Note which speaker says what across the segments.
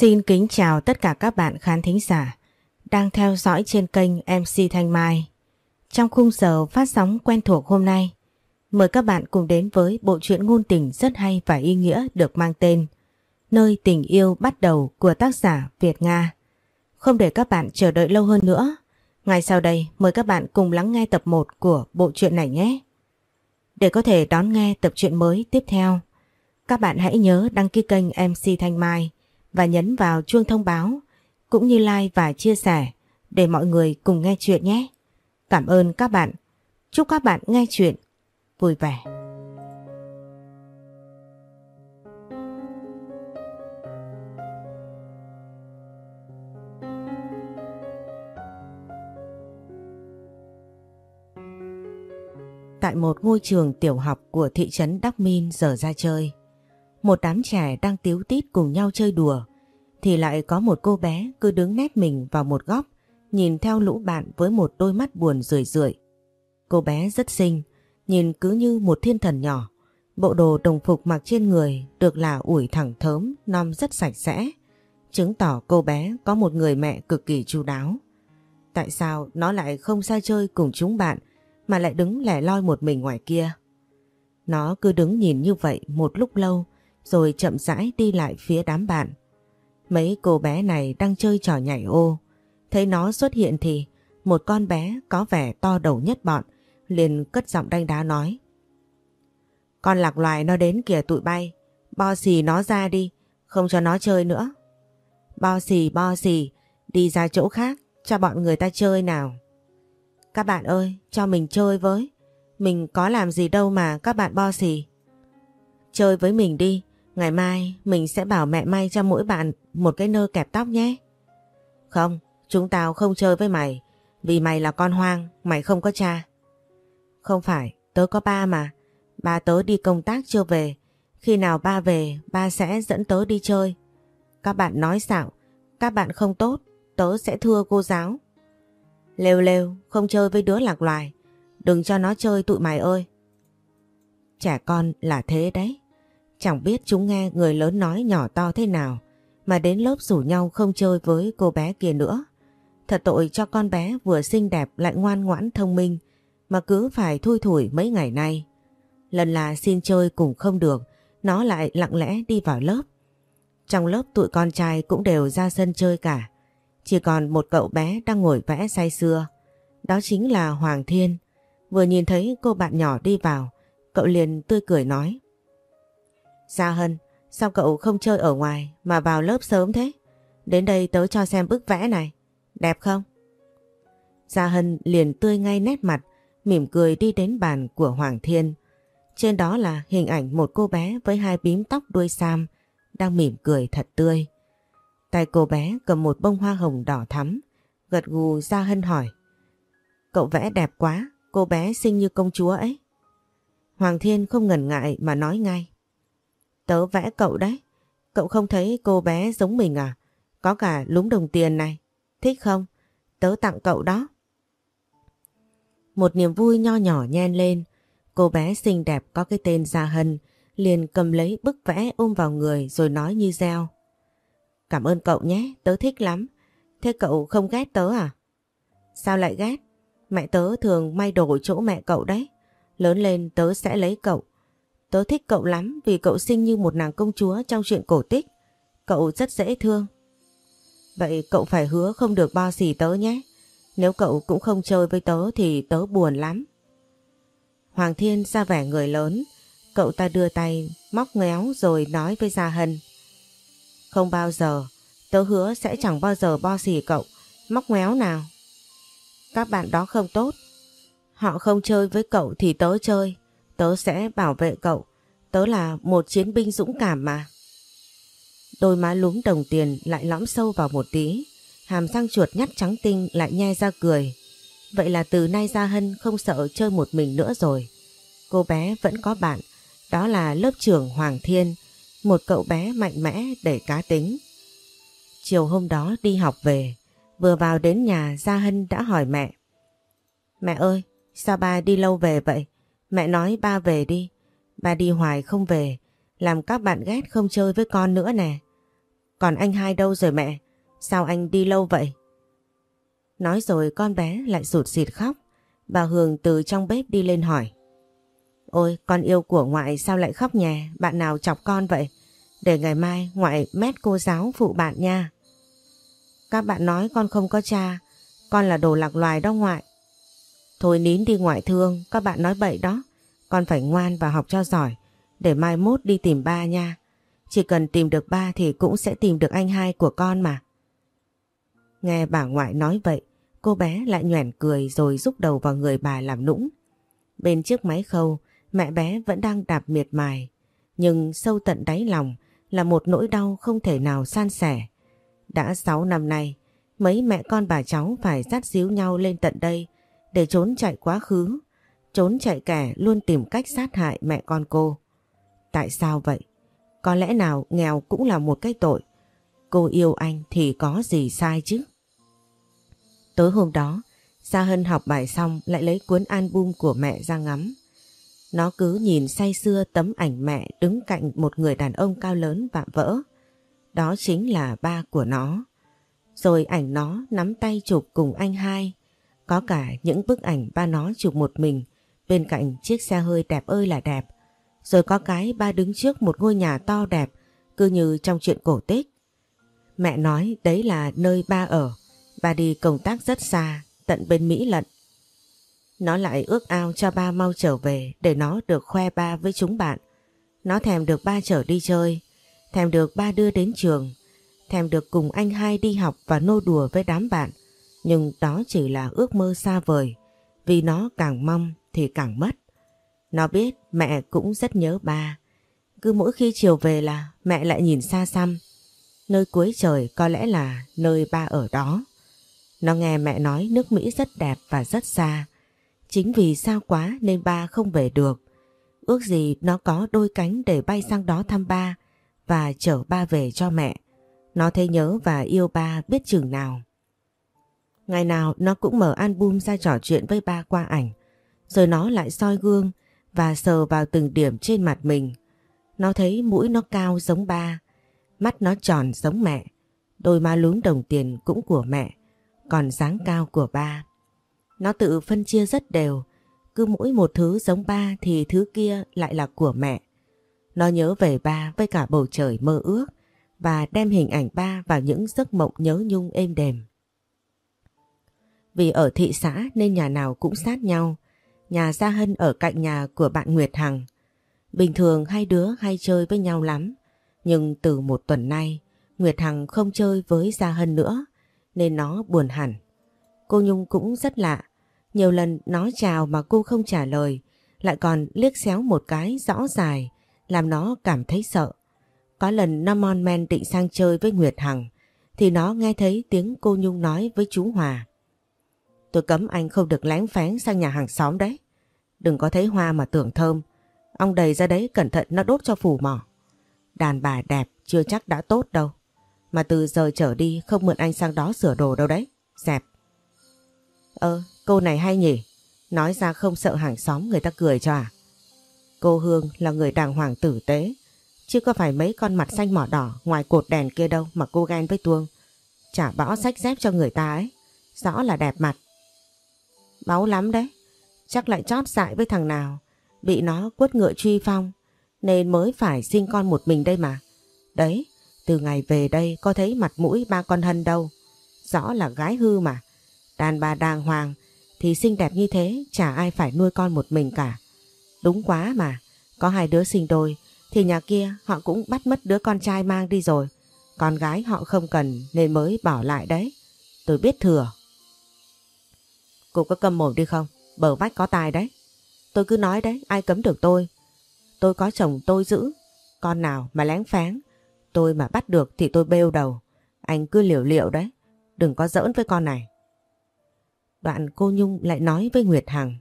Speaker 1: Xin kính chào tất cả các bạn khán thính giả đang theo dõi trên kênh MC Thanh Mai. Trong khung giờ phát sóng quen thuộc hôm nay, mời các bạn cùng đến với bộ truyện ngôn tình rất hay và ý nghĩa được mang tên Nơi tình yêu bắt đầu của tác giả Việt Nga. Không để các bạn chờ đợi lâu hơn nữa, ngay sau đây mời các bạn cùng lắng nghe tập 1 của bộ truyện này nhé. Để có thể đón nghe tập truyện mới tiếp theo, các bạn hãy nhớ đăng ký kênh MC Thanh Mai và nhấn vào chuông thông báo, cũng như like và chia sẻ để mọi người cùng nghe chuyện nhé. Cảm ơn các bạn. Chúc các bạn nghe chuyện vui vẻ. Tại một ngôi trường tiểu học của thị trấn Đắc Min giờ ra chơi. Một đám trẻ đang tiếu tít cùng nhau chơi đùa thì lại có một cô bé cứ đứng nép mình vào một góc nhìn theo lũ bạn với một đôi mắt buồn rười rượi. Cô bé rất xinh, nhìn cứ như một thiên thần nhỏ. Bộ đồ đồng phục mặc trên người được là ủi thẳng thớm, non rất sạch sẽ, chứng tỏ cô bé có một người mẹ cực kỳ chu đáo. Tại sao nó lại không ra chơi cùng chúng bạn mà lại đứng lẻ loi một mình ngoài kia? Nó cứ đứng nhìn như vậy một lúc lâu rồi chậm rãi đi lại phía đám bạn. Mấy cô bé này đang chơi trò nhảy ô. Thấy nó xuất hiện thì một con bé có vẻ to đầu nhất bọn liền cất giọng đanh đá nói. Con lạc loài nó đến kìa tụi bay, bo xì nó ra đi, không cho nó chơi nữa. Bo xì bo xì, đi ra chỗ khác cho bọn người ta chơi nào. Các bạn ơi, cho mình chơi với. Mình có làm gì đâu mà các bạn bo xì. Chơi với mình đi, Ngày mai mình sẽ bảo mẹ may cho mỗi bạn một cái nơ kẹp tóc nhé. Không, chúng tao không chơi với mày. Vì mày là con hoang, mày không có cha. Không phải, tớ có ba mà. Ba tớ đi công tác chưa về. Khi nào ba về, ba sẽ dẫn tớ đi chơi. Các bạn nói xạo, các bạn không tốt, tớ sẽ thưa cô giáo. Lêu lêu, không chơi với đứa lạc loài. Đừng cho nó chơi tụi mày ơi. Trẻ con là thế đấy. Chẳng biết chúng nghe người lớn nói nhỏ to thế nào mà đến lớp rủ nhau không chơi với cô bé kia nữa. Thật tội cho con bé vừa xinh đẹp lại ngoan ngoãn thông minh mà cứ phải thui thủi mấy ngày nay. Lần là xin chơi cũng không được, nó lại lặng lẽ đi vào lớp. Trong lớp tụi con trai cũng đều ra sân chơi cả. Chỉ còn một cậu bé đang ngồi vẽ say sưa. Đó chính là Hoàng Thiên. Vừa nhìn thấy cô bạn nhỏ đi vào, cậu liền tươi cười nói. Gia Hân, sao cậu không chơi ở ngoài mà vào lớp sớm thế? Đến đây tớ cho xem bức vẽ này. Đẹp không? Gia Hân liền tươi ngay nét mặt, mỉm cười đi đến bàn của Hoàng Thiên. Trên đó là hình ảnh một cô bé với hai bím tóc đuôi sam, đang mỉm cười thật tươi. Tay cô bé cầm một bông hoa hồng đỏ thắm, gật gù Gia Hân hỏi. Cậu vẽ đẹp quá, cô bé xinh như công chúa ấy. Hoàng Thiên không ngần ngại mà nói ngay. Tớ vẽ cậu đấy. Cậu không thấy cô bé giống mình à? Có cả lúng đồng tiền này. Thích không? Tớ tặng cậu đó. Một niềm vui nho nhỏ nhen lên. Cô bé xinh đẹp có cái tên Gia Hân liền cầm lấy bức vẽ ôm vào người rồi nói như reo. Cảm ơn cậu nhé, tớ thích lắm. Thế cậu không ghét tớ à? Sao lại ghét? Mẹ tớ thường may đồ chỗ mẹ cậu đấy. Lớn lên tớ sẽ lấy cậu. Tớ thích cậu lắm vì cậu xinh như một nàng công chúa trong chuyện cổ tích. Cậu rất dễ thương. Vậy cậu phải hứa không được bo xì tớ nhé. Nếu cậu cũng không chơi với tớ thì tớ buồn lắm. Hoàng Thiên ra vẻ người lớn. Cậu ta đưa tay móc ngéo rồi nói với Gia Hân. Không bao giờ, tớ hứa sẽ chẳng bao giờ bo xì cậu, móc ngéo nào. Các bạn đó không tốt. Họ không chơi với cậu thì tớ chơi. Tớ sẽ bảo vệ cậu. Tớ là một chiến binh dũng cảm mà. Đôi má lúm đồng tiền lại lõm sâu vào một tí. Hàm răng chuột nhắt trắng tinh lại nhe ra cười. Vậy là từ nay Gia Hân không sợ chơi một mình nữa rồi. Cô bé vẫn có bạn. Đó là lớp trưởng Hoàng Thiên. Một cậu bé mạnh mẽ để cá tính. Chiều hôm đó đi học về. Vừa vào đến nhà Gia Hân đã hỏi mẹ. Mẹ ơi, sao ba đi lâu về vậy? Mẹ nói ba về đi. Ba đi hoài không về. Làm các bạn ghét không chơi với con nữa nè. Còn anh hai đâu rồi mẹ? Sao anh đi lâu vậy? Nói rồi con bé lại rụt xịt khóc. Bà Hường từ trong bếp đi lên hỏi. Ôi con yêu của ngoại sao lại khóc nhè, bạn nào chọc con vậy? Để ngày mai ngoại mét cô giáo phụ bạn nha. Các bạn nói con không có cha, con là đồ lạc loài đó ngoại. Thôi nín đi ngoại thương, các bạn nói bậy đó. Con phải ngoan và học cho giỏi, để mai mốt đi tìm ba nha. Chỉ cần tìm được ba thì cũng sẽ tìm được anh hai của con mà. Nghe bà ngoại nói vậy, cô bé lại nhoẻn cười rồi rúc đầu vào người bà làm nũng. Bên chiếc máy khâu, mẹ bé vẫn đang đạp miệt mài, nhưng sâu tận đáy lòng là một nỗi đau không thể nào san sẻ. Đã 6 năm nay, mấy mẹ con bà cháu phải dắt díu nhau lên tận đây để trốn chạy quá khứ, trốn chạy kẻ luôn tìm cách sát hại mẹ con cô. Tại sao vậy? Có lẽ nào nghèo cũng là một cái tội. Cô yêu anh thì có gì sai chứ? Tối hôm đó, Gia Hân học bài xong lại lấy cuốn album của mẹ ra ngắm. Nó cứ nhìn say sưa tấm ảnh mẹ đứng cạnh một người đàn ông cao lớn vạm vỡ. Đó chính là ba của nó. Rồi ảnh nó nắm tay chụp cùng anh hai. Có cả những bức ảnh ba nó chụp một mình bên cạnh chiếc xe hơi đẹp ơi là đẹp. Rồi có cái ba đứng trước một ngôi nhà to đẹp cứ như trong chuyện cổ tích. Mẹ nói đấy là nơi ba ở. Ba đi công tác rất xa, tận bên Mỹ lận. Nó lại ước ao cho ba mau trở về để nó được khoe ba với chúng bạn. Nó thèm được ba chở đi chơi, thèm được ba đưa đến trường, thèm được cùng anh hai đi học và nô đùa với đám bạn. Nhưng đó chỉ là ước mơ xa vời, vì nó càng mong thì càng mất. Nó biết mẹ cũng rất nhớ ba. Cứ mỗi khi chiều về là mẹ lại nhìn xa xăm. Nơi cuối trời có lẽ là nơi ba ở đó. Nó nghe mẹ nói nước Mỹ rất đẹp và rất xa. Chính vì xa quá nên ba không về được. Ước gì nó có đôi cánh để bay sang đó thăm ba và chở ba về cho mẹ. Nó thấy nhớ và yêu ba biết chừng nào. Ngày nào nó cũng mở album ra trò chuyện với ba qua ảnh. Rồi nó lại soi gương và sờ vào từng điểm trên mặt mình. Nó thấy mũi nó cao giống ba, mắt nó tròn giống mẹ, đôi má lún đồng tiền cũng của mẹ, còn dáng cao của ba. Nó tự phân chia rất đều, cứ mỗi một thứ giống ba thì thứ kia lại là của mẹ. Nó nhớ về ba với cả bầu trời mơ ước và đem hình ảnh ba vào những giấc mộng nhớ nhung êm đềm. Vì ở thị xã nên nhà nào cũng sát nhau, nhà Gia Hân ở cạnh nhà của bạn Nguyệt Hằng. Bình thường hai đứa hay chơi với nhau lắm, nhưng từ một tuần nay Nguyệt Hằng không chơi với Gia Hân nữa nên nó buồn hẳn. Cô Nhung cũng rất lạ, nhiều lần nó chào mà cô không trả lời, lại còn liếc xéo một cái rõ dài, làm nó cảm thấy sợ. Có lần namon men định sang chơi với Nguyệt Hằng, thì nó nghe thấy tiếng cô Nhung nói với chú Hòa. Tôi cấm anh không được lén phén sang nhà hàng xóm đấy. Đừng có thấy hoa mà tưởng thơm. Ông đầy ra đấy cẩn thận nó đốt cho phủ mỏ. Đàn bà đẹp chưa chắc đã tốt đâu. Mà từ giờ trở đi không mượn anh sang đó sửa đồ đâu đấy. Dẹp. Ơ, cô này hay nhỉ? Nói ra không sợ hàng xóm người ta cười cho à? Cô Hương là người đàng hoàng tử tế. Chứ có phải mấy con mặt xanh mỏ đỏ ngoài cột đèn kia đâu mà cô ghen với Tuông. Chả bỏ sách dép cho người ta ấy. Rõ là đẹp mặt. Máu lắm đấy. Chắc lại chót dại với thằng nào. Bị nó quất ngựa truy phong. Nên mới phải sinh con một mình đây mà. Đấy, từ ngày về đây có thấy mặt mũi ba con hân đâu. Rõ là gái hư mà. Đàn bà đàng hoàng thì xinh đẹp như thế chả ai phải nuôi con một mình cả. Đúng quá mà, có hai đứa sinh đôi thì nhà kia họ cũng bắt mất đứa con trai mang đi rồi. Con gái họ không cần nên mới bỏ lại đấy. Tôi biết thừa. Cô có cầm mồm đi không? Bờ vách có tài đấy. Tôi cứ nói đấy, ai cấm được tôi. Tôi có chồng tôi giữ. Con nào mà lén phán, Tôi mà bắt được thì tôi bêu đầu. Anh cứ liều liệu đấy. Đừng có giỡn với con này. Đoạn cô Nhung lại nói với Nguyệt Hằng.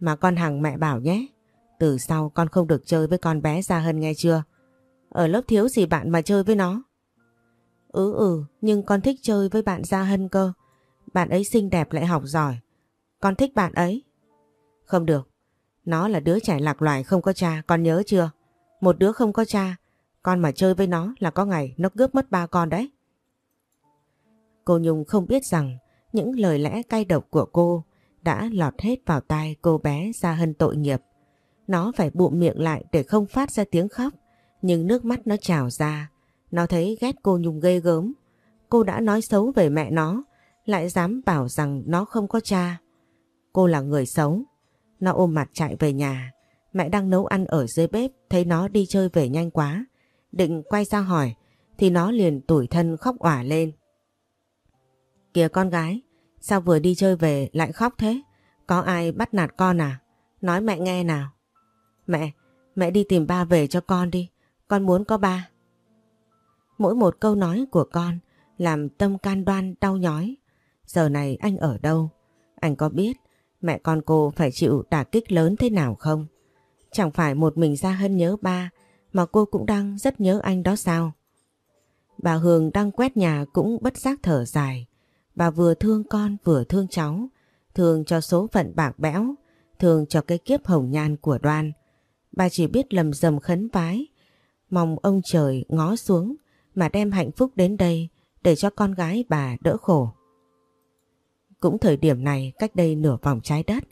Speaker 1: Mà con Hằng mẹ bảo nhé. Từ sau con không được chơi với con bé Gia Hân nghe chưa? Ở lớp thiếu gì bạn mà chơi với nó? Ừ ừ, nhưng con thích chơi với bạn Gia Hân cơ. Bạn ấy xinh đẹp lại học giỏi. Con thích bạn ấy. Không được. Nó là đứa trẻ lạc loài không có cha, con nhớ chưa? Một đứa không có cha, Con mà chơi với nó là có ngày nó cướp mất ba con đấy. Cô Nhung không biết rằng những lời lẽ cay độc của cô đã lọt hết vào tai cô bé Gia hân tội nghiệp. Nó phải bụm miệng lại để không phát ra tiếng khóc, nhưng nước mắt nó trào ra. Nó thấy ghét cô Nhung ghê gớm. Cô đã nói xấu về mẹ nó, lại dám bảo rằng nó không có cha. Cô là người xấu. Nó ôm mặt chạy về nhà. Mẹ đang nấu ăn ở dưới bếp, thấy nó đi chơi về nhanh quá. Định quay ra hỏi, thì nó liền tủi thân khóc òa lên. Kìa con gái, sao vừa đi chơi về lại khóc thế? Có ai bắt nạt con à? Nói mẹ nghe nào. Mẹ, mẹ đi tìm ba về cho con đi. Con muốn có ba. Mỗi một câu nói của con làm tâm can đoan đau nhói. Giờ này anh ở đâu? Anh có biết mẹ con cô phải chịu đả kích lớn thế nào không? Chẳng phải một mình ra hân nhớ ba mà cô cũng đang rất nhớ anh đó sao? Bà Hương đang quét nhà cũng bất giác thở dài. Bà vừa thương con vừa thương cháu, thương cho số phận bạc bẽo, thương cho cái kiếp hồng nhan của đoan. Bà chỉ biết lầm rầm khấn vái, mong ông trời ngó xuống mà đem hạnh phúc đến đây để cho con gái bà đỡ khổ. Cũng thời điểm này cách đây nửa vòng trái đất,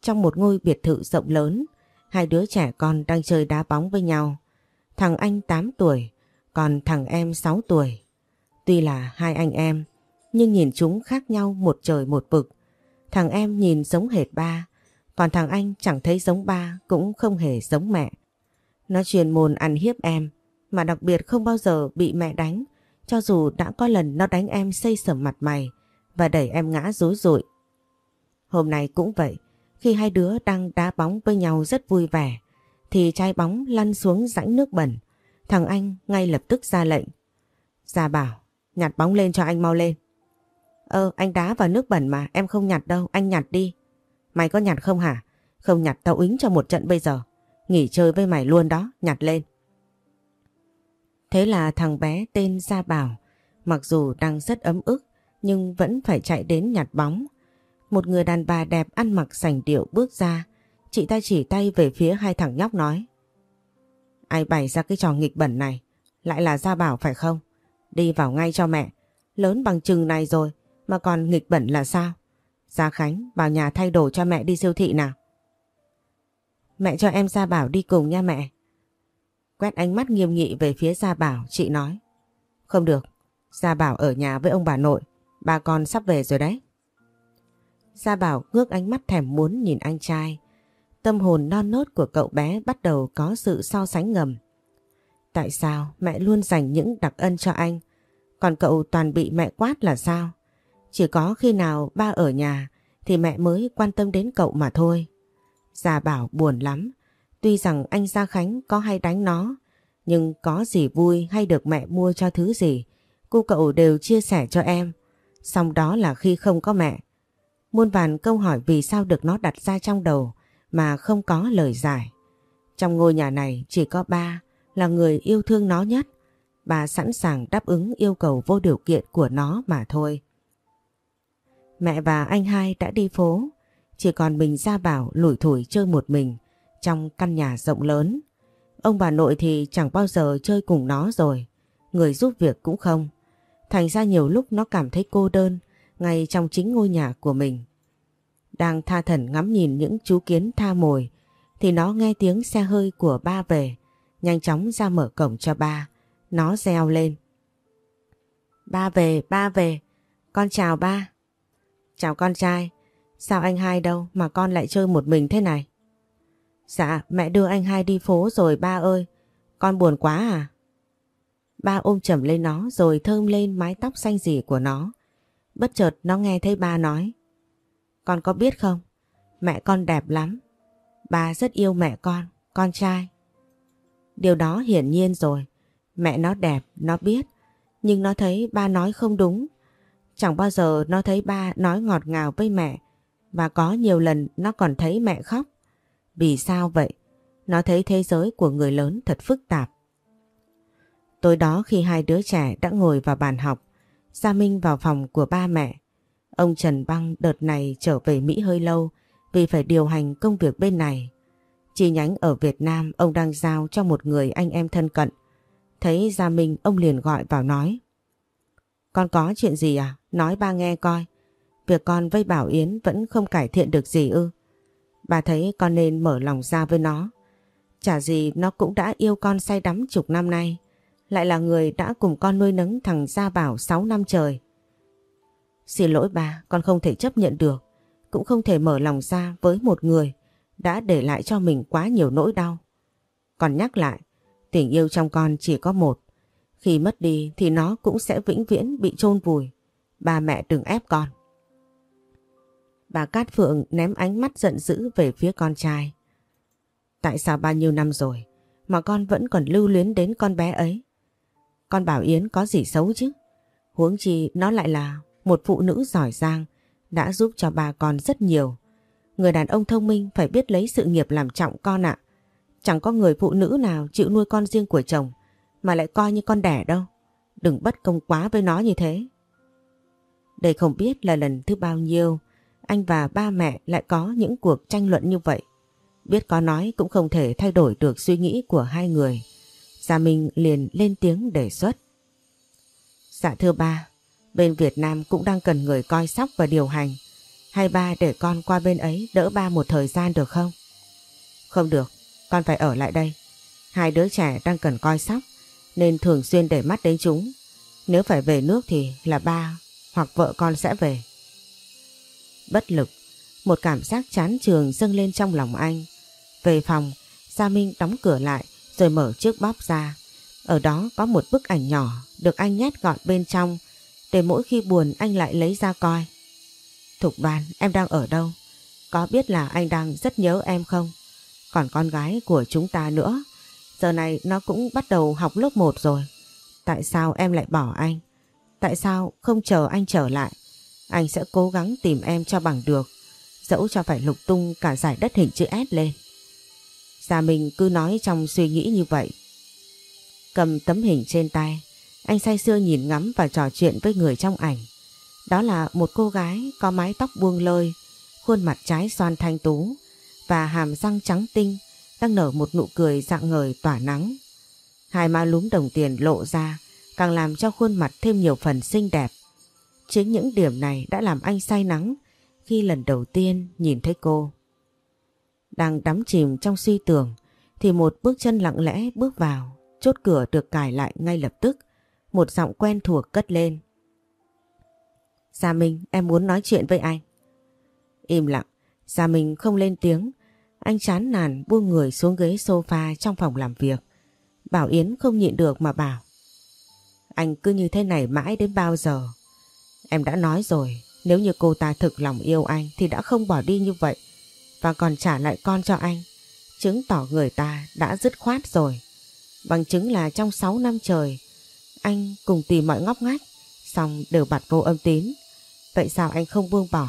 Speaker 1: trong một ngôi biệt thự rộng lớn, hai đứa trẻ con đang chơi đá bóng với nhau. Thằng anh 8 tuổi, còn thằng em 6 tuổi. Tuy là hai anh em, nhưng nhìn chúng khác nhau một trời một vực. Thằng em nhìn giống hệt ba, còn thằng anh chẳng thấy giống ba cũng không hề giống mẹ. Nó truyền môn ăn hiếp em, mà đặc biệt không bao giờ bị mẹ đánh, cho dù đã có lần nó đánh em xây sẩm mặt mày và đẩy em ngã rối rụi. Hôm nay cũng vậy, khi hai đứa đang đá bóng với nhau rất vui vẻ, thì chai bóng lăn xuống rãnh nước bẩn. Thằng anh ngay lập tức ra lệnh. Gia bảo, nhặt bóng lên cho anh mau lên. Ơ, anh đá vào nước bẩn mà, em không nhặt đâu, anh nhặt đi. Mày có nhặt không hả? Không nhặt tao ính cho một trận bây giờ. Nghỉ chơi với mày luôn đó, nhặt lên. Thế là thằng bé tên Gia Bảo, mặc dù đang rất ấm ức, nhưng vẫn phải chạy đến nhặt bóng. Một người đàn bà đẹp ăn mặc sành điệu bước ra, chị ta chỉ tay về phía hai thằng nhóc nói. Ai bày ra cái trò nghịch bẩn này, lại là Gia Bảo phải không? Đi vào ngay cho mẹ, lớn bằng chừng này rồi mà còn nghịch bẩn là sao? Gia Khánh vào nhà thay đồ cho mẹ đi siêu thị nào. Mẹ cho em Gia Bảo đi cùng nha mẹ. Quét ánh mắt nghiêm nghị về phía Gia Bảo, chị nói. Không được, Gia Bảo ở nhà với ông bà nội, bà con sắp về rồi đấy. Gia Bảo ngước ánh mắt thèm muốn nhìn anh trai. Tâm hồn non nốt của cậu bé bắt đầu có sự so sánh ngầm. Tại sao mẹ luôn dành những đặc ân cho anh, còn cậu toàn bị mẹ quát là sao? Chỉ có khi nào ba ở nhà thì mẹ mới quan tâm đến cậu mà thôi. Gia Bảo buồn lắm, tuy rằng anh Gia Khánh có hay đánh nó, nhưng có gì vui hay được mẹ mua cho thứ gì, cô cậu đều chia sẻ cho em. Xong đó là khi không có mẹ. Muôn vàn câu hỏi vì sao được nó đặt ra trong đầu mà không có lời giải. Trong ngôi nhà này chỉ có ba là người yêu thương nó nhất. Bà sẵn sàng đáp ứng yêu cầu vô điều kiện của nó mà thôi. Mẹ và anh hai đã đi phố, chỉ còn mình ra bảo lủi thủi chơi một mình trong căn nhà rộng lớn. Ông bà nội thì chẳng bao giờ chơi cùng nó rồi, người giúp việc cũng không. Thành ra nhiều lúc nó cảm thấy cô đơn ngay trong chính ngôi nhà của mình. Đang tha thần ngắm nhìn những chú kiến tha mồi thì nó nghe tiếng xe hơi của ba về, nhanh chóng ra mở cổng cho ba. Nó reo lên. Ba về, ba về, con chào ba. Chào con trai, sao anh hai đâu mà con lại chơi một mình thế này? Dạ, mẹ đưa anh hai đi phố rồi ba ơi, con buồn quá à? Ba ôm chầm lên nó rồi thơm lên mái tóc xanh dì của nó. Bất chợt nó nghe thấy ba nói. Con có biết không, mẹ con đẹp lắm. Ba rất yêu mẹ con, con trai. Điều đó hiển nhiên rồi. Mẹ nó đẹp, nó biết. Nhưng nó thấy ba nói không đúng Chẳng bao giờ nó thấy ba nói ngọt ngào với mẹ và có nhiều lần nó còn thấy mẹ khóc. Vì sao vậy? Nó thấy thế giới của người lớn thật phức tạp. Tối đó khi hai đứa trẻ đã ngồi vào bàn học, Gia Minh vào phòng của ba mẹ. Ông Trần Băng đợt này trở về Mỹ hơi lâu vì phải điều hành công việc bên này. Chi nhánh ở Việt Nam ông đang giao cho một người anh em thân cận. Thấy Gia Minh ông liền gọi vào nói. Con có chuyện gì à? Nói ba nghe coi. Việc con với Bảo Yến vẫn không cải thiện được gì ư. Bà thấy con nên mở lòng ra với nó. Chả gì nó cũng đã yêu con say đắm chục năm nay. Lại là người đã cùng con nuôi nấng thằng Gia Bảo 6 năm trời. Xin lỗi bà, con không thể chấp nhận được. Cũng không thể mở lòng ra với một người đã để lại cho mình quá nhiều nỗi đau. Còn nhắc lại, tình yêu trong con chỉ có một. Khi mất đi thì nó cũng sẽ vĩnh viễn bị chôn vùi. Ba mẹ đừng ép con. Bà Cát Phượng ném ánh mắt giận dữ về phía con trai. Tại sao bao nhiêu năm rồi mà con vẫn còn lưu luyến đến con bé ấy? Con bảo Yến có gì xấu chứ? Huống chi nó lại là một phụ nữ giỏi giang, đã giúp cho bà con rất nhiều. Người đàn ông thông minh phải biết lấy sự nghiệp làm trọng con ạ. Chẳng có người phụ nữ nào chịu nuôi con riêng của chồng, mà lại coi như con đẻ đâu. Đừng bất công quá với nó như thế. Đây không biết là lần thứ bao nhiêu, anh và ba mẹ lại có những cuộc tranh luận như vậy. Biết có nói cũng không thể thay đổi được suy nghĩ của hai người. Gia Minh liền lên tiếng đề xuất. Dạ thưa ba, bên Việt Nam cũng đang cần người coi sóc và điều hành. Hay ba để con qua bên ấy đỡ ba một thời gian được không? Không được, con phải ở lại đây. Hai đứa trẻ đang cần coi sóc nên thường xuyên để mắt đến chúng. Nếu phải về nước thì là ba hoặc vợ con sẽ về. Bất lực, một cảm giác chán trường dâng lên trong lòng anh. Về phòng, Gia Minh đóng cửa lại rồi mở chiếc bóp ra. Ở đó có một bức ảnh nhỏ được anh nhét gọn bên trong để mỗi khi buồn anh lại lấy ra coi. Thục đoàn, em đang ở đâu? Có biết là anh đang rất nhớ em không? Còn con gái của chúng ta nữa. Giờ này nó cũng bắt đầu học lớp 1 rồi. Tại sao em lại bỏ anh? Tại sao không chờ anh trở lại? Anh sẽ cố gắng tìm em cho bằng được. Dẫu cho phải lục tung cả giải đất hình chữ S lên. Dạ Gia Minh cứ nói trong suy nghĩ như vậy. Cầm tấm hình trên tay, anh say sưa nhìn ngắm và trò chuyện với người trong ảnh. Đó là một cô gái có mái tóc buông lơi, khuôn mặt trái xoan thanh tú và hàm răng trắng tinh đang nở một nụ cười dạng ngời tỏa nắng. Hai má lúm đồng tiền lộ ra càng làm cho khuôn mặt thêm nhiều phần xinh đẹp. Chính những điểm này đã làm anh say nắng khi lần đầu tiên nhìn thấy cô. Đang đắm chìm trong suy tưởng thì một bước chân lặng lẽ bước vào, chốt cửa được cài lại ngay lập tức. Một giọng quen thuộc cất lên. Gia Minh, em muốn nói chuyện với anh. Im lặng, Gia Minh không lên tiếng. Anh chán nản buông người xuống ghế sofa trong phòng làm việc. Bảo Yến không nhịn được mà bảo. Anh cứ như thế này mãi đến bao giờ? Em đã nói rồi, nếu như cô ta thực lòng yêu anh thì đã không bỏ đi như vậy và còn trả lại con cho anh. Chứng tỏ người ta đã dứt khoát rồi. Bằng chứng là trong 6 năm trời anh cùng tìm mọi ngóc ngách xong đều bạt vô âm tín. Vậy sao anh không buông bỏ?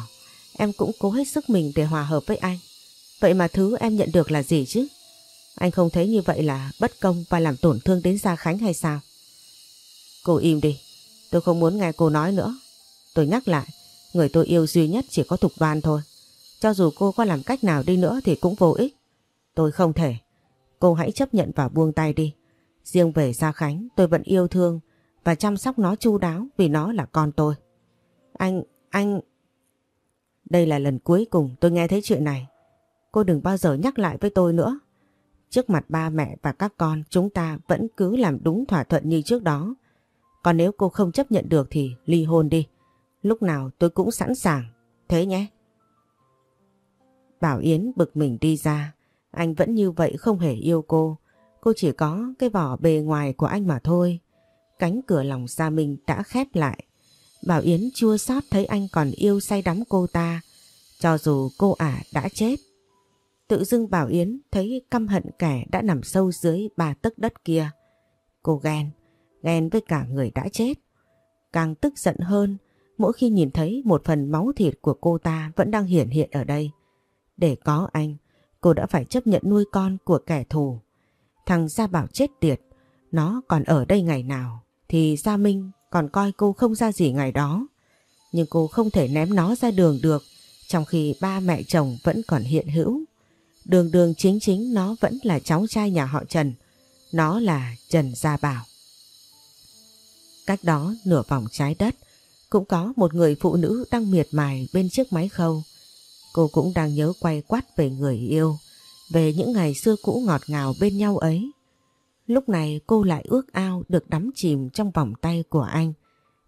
Speaker 1: Em cũng cố hết sức mình để hòa hợp với anh. Vậy mà thứ em nhận được là gì chứ? Anh không thấy như vậy là bất công và làm tổn thương đến Gia Khánh hay sao? Cô im đi. Tôi không muốn nghe cô nói nữa. Tôi nhắc lại, người tôi yêu duy nhất chỉ có Thục Đoan thôi. Cho dù cô có làm cách nào đi nữa thì cũng vô ích. Tôi không thể. Cô hãy chấp nhận và buông tay đi. Riêng về Gia Khánh tôi vẫn yêu thương và chăm sóc nó chu đáo vì nó là con tôi. Anh, anh... Đây là lần cuối cùng tôi nghe thấy chuyện này. Cô đừng bao giờ nhắc lại với tôi nữa. Trước mặt ba mẹ và các con chúng ta vẫn cứ làm đúng thỏa thuận như trước đó. Còn nếu cô không chấp nhận được thì ly hôn đi. Lúc nào tôi cũng sẵn sàng. Thế nhé. Bảo Yến bực mình đi ra. Anh vẫn như vậy không hề yêu cô. Cô chỉ có cái vỏ bề ngoài của anh mà thôi. Cánh cửa lòng Gia Minh đã khép lại. Bảo Yến chua xót thấy anh còn yêu say đắm cô ta. Cho dù cô ả đã chết. Tự dưng Bảo Yến thấy căm hận kẻ đã nằm sâu dưới ba tấc đất kia. Cô ghen, ghen với cả người đã chết. Càng tức giận hơn mỗi khi nhìn thấy một phần máu thịt của cô ta vẫn đang hiển hiện ở đây. Để có anh, cô đã phải chấp nhận nuôi con của kẻ thù. Thằng Gia Bảo chết tiệt, nó còn ở đây ngày nào thì Gia Minh còn coi cô không ra gì ngày đó. Nhưng cô không thể ném nó ra đường được trong khi ba mẹ chồng vẫn còn hiện hữu. Đường đường chính chính nó vẫn là cháu trai nhà họ Trần. Nó là Trần Gia Bảo. Cách đó nửa vòng trái đất cũng có một người phụ nữ đang miệt mài bên chiếc máy khâu. Cô cũng đang nhớ quay quát về người yêu, về những ngày xưa cũ ngọt ngào bên nhau ấy. Lúc này cô lại ước ao được đắm chìm trong vòng tay của anh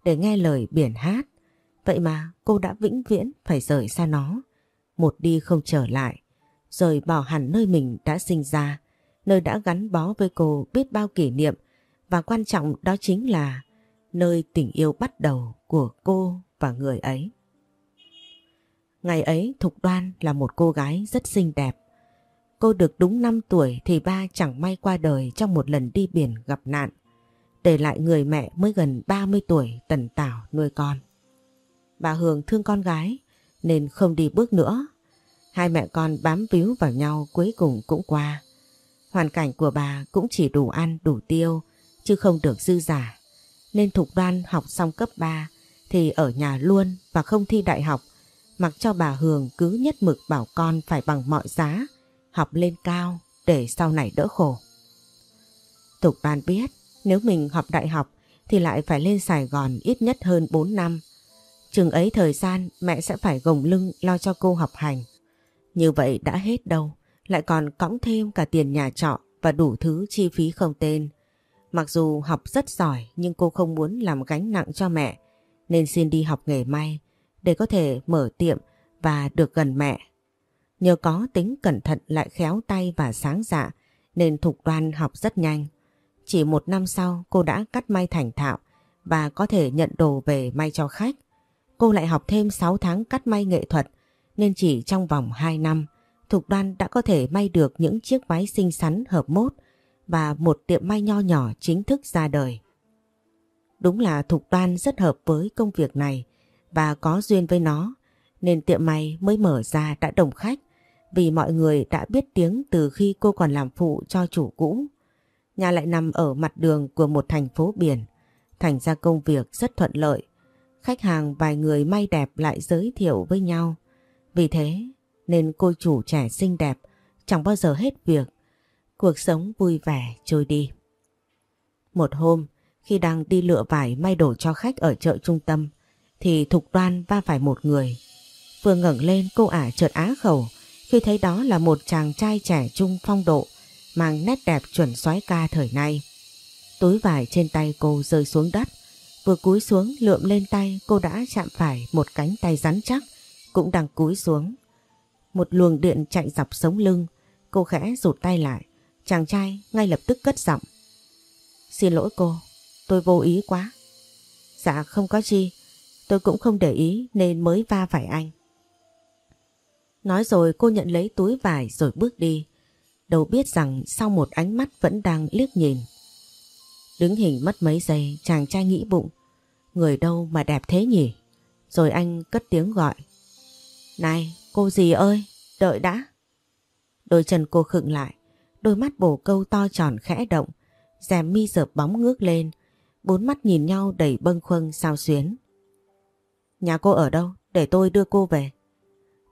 Speaker 1: để nghe lời biển hát. Vậy mà cô đã vĩnh viễn phải rời xa nó, một đi không trở lại, rời bỏ hẳn nơi mình đã sinh ra, nơi đã gắn bó với cô biết bao kỷ niệm và quan trọng đó chính là nơi tình yêu bắt đầu của cô và người ấy. Ngày ấy Thục Đoan là một cô gái rất xinh đẹp. Cô được đúng 5 tuổi thì ba chẳng may qua đời trong một lần đi biển gặp nạn, để lại người mẹ mới gần 30 tuổi tần tảo nuôi con. Bà Hường thương con gái nên không đi bước nữa. Hai mẹ con bám víu vào nhau cuối cùng cũng qua. Hoàn cảnh của bà cũng chỉ đủ ăn đủ tiêu chứ không được dư giả. Nên Thục Đoan học xong cấp 3 thì ở nhà luôn và không thi đại học mặc cho bà Hường cứ nhất mực bảo con phải bằng mọi giá học lên cao để sau này đỡ khổ. Thục Ban biết nếu mình học đại học thì lại phải lên Sài Gòn ít nhất hơn 4 năm. Chừng ấy thời gian mẹ sẽ phải gồng lưng lo cho cô học hành. Như vậy đã hết đâu, lại còn cõng thêm cả tiền nhà trọ và đủ thứ chi phí không tên. Mặc dù học rất giỏi nhưng cô không muốn làm gánh nặng cho mẹ nên xin đi học nghề may để có thể mở tiệm và được gần mẹ. Nhờ có tính cẩn thận lại khéo tay và sáng dạ nên Thục Đoan học rất nhanh. Chỉ một năm sau, cô đã cắt may thành thạo và có thể nhận đồ về may cho khách. Cô lại học thêm 6 tháng cắt may nghệ thuật, nên chỉ trong vòng 2 năm, Thục Đoan đã có thể may được những chiếc váy xinh xắn, hợp mốt và một tiệm may nho nhỏ chính thức ra đời. Đúng là Thục Đoan rất hợp với công việc này và có duyên với nó nên tiệm may mới mở ra đã đồng khách vì mọi người đã biết tiếng từ khi cô còn làm phụ cho chủ cũ. Nhà lại nằm ở mặt đường của một thành phố biển, thành ra công việc rất thuận lợi. Khách hàng vài người may đẹp lại giới thiệu với nhau. Vì thế nên cô chủ trẻ xinh đẹp chẳng bao giờ hết việc. Cuộc sống vui vẻ trôi đi. Một hôm, khi đang đi lựa vải may đồ cho khách ở chợ trung tâm, thì Thục Đoan va phải một người. Vừa ngẩng lên cô ả chợt á khẩu khi thấy đó là một chàng trai trẻ trung phong độ mang nét đẹp chuẩn soái ca thời nay. Túi vải trên tay cô rơi xuống đất, vừa cúi xuống lượm lên tay cô đã chạm phải một cánh tay rắn chắc cũng đang cúi xuống. Một luồng điện chạy dọc sống lưng, cô khẽ rụt tay lại, chàng trai ngay lập tức cất giọng. Xin lỗi cô, tôi vô ý quá. Dạ không có chi, tôi cũng không để ý nên mới va phải anh. Nói rồi cô nhận lấy túi vải rồi bước đi. Đâu biết rằng sau một ánh mắt vẫn đang liếc nhìn. Đứng hình mất mấy giây chàng trai nghĩ bụng. Người đâu mà đẹp thế nhỉ? Rồi anh cất tiếng gọi. Này cô gì ơi, đợi đã. Đôi chân cô khựng lại, đôi mắt bổ câu to tròn khẽ động, rèm mi dợp bóng ngước lên, bốn mắt nhìn nhau đầy bâng khuâng sao xuyến. Nhà cô ở đâu? Để tôi đưa cô về.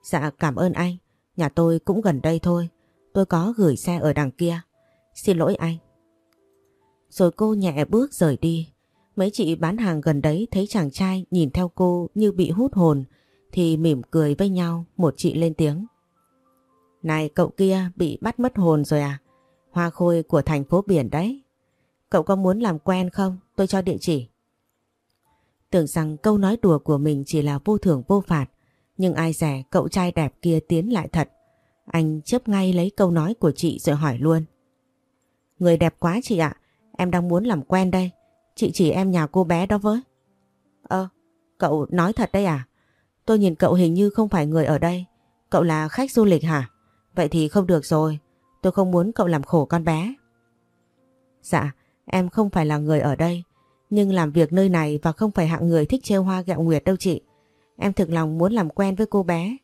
Speaker 1: Dạ cảm ơn anh, nhà tôi cũng gần đây thôi, tôi có gửi xe ở đằng kia. Xin lỗi anh. Rồi cô nhẹ bước rời đi. Mấy chị bán hàng gần đấy thấy chàng trai nhìn theo cô như bị hút hồn thì mỉm cười với nhau một chị lên tiếng. Này cậu kia bị bắt mất hồn rồi à? Hoa khôi của thành phố biển đấy. Cậu có muốn làm quen không? Tôi cho địa chỉ. Tưởng rằng câu nói đùa của mình chỉ là vô thưởng vô phạt. Nhưng ai rẻ cậu trai đẹp kia tiến lại thật. Anh chấp ngay lấy câu nói của chị rồi hỏi luôn. Người đẹp quá chị ạ. Em đang muốn làm quen đây. Chị chỉ em nhà cô bé đó với. Ơ, cậu nói thật đấy à? Tôi nhìn cậu hình như không phải người ở đây. Cậu là khách du lịch hả? Vậy thì không được rồi. Tôi không muốn cậu làm khổ con bé. Dạ, em không phải là người ở đây. Nhưng làm việc nơi này và không phải hạng người thích trêu hoa gẹo nguyệt đâu chị. Em thực lòng muốn làm quen với cô bé.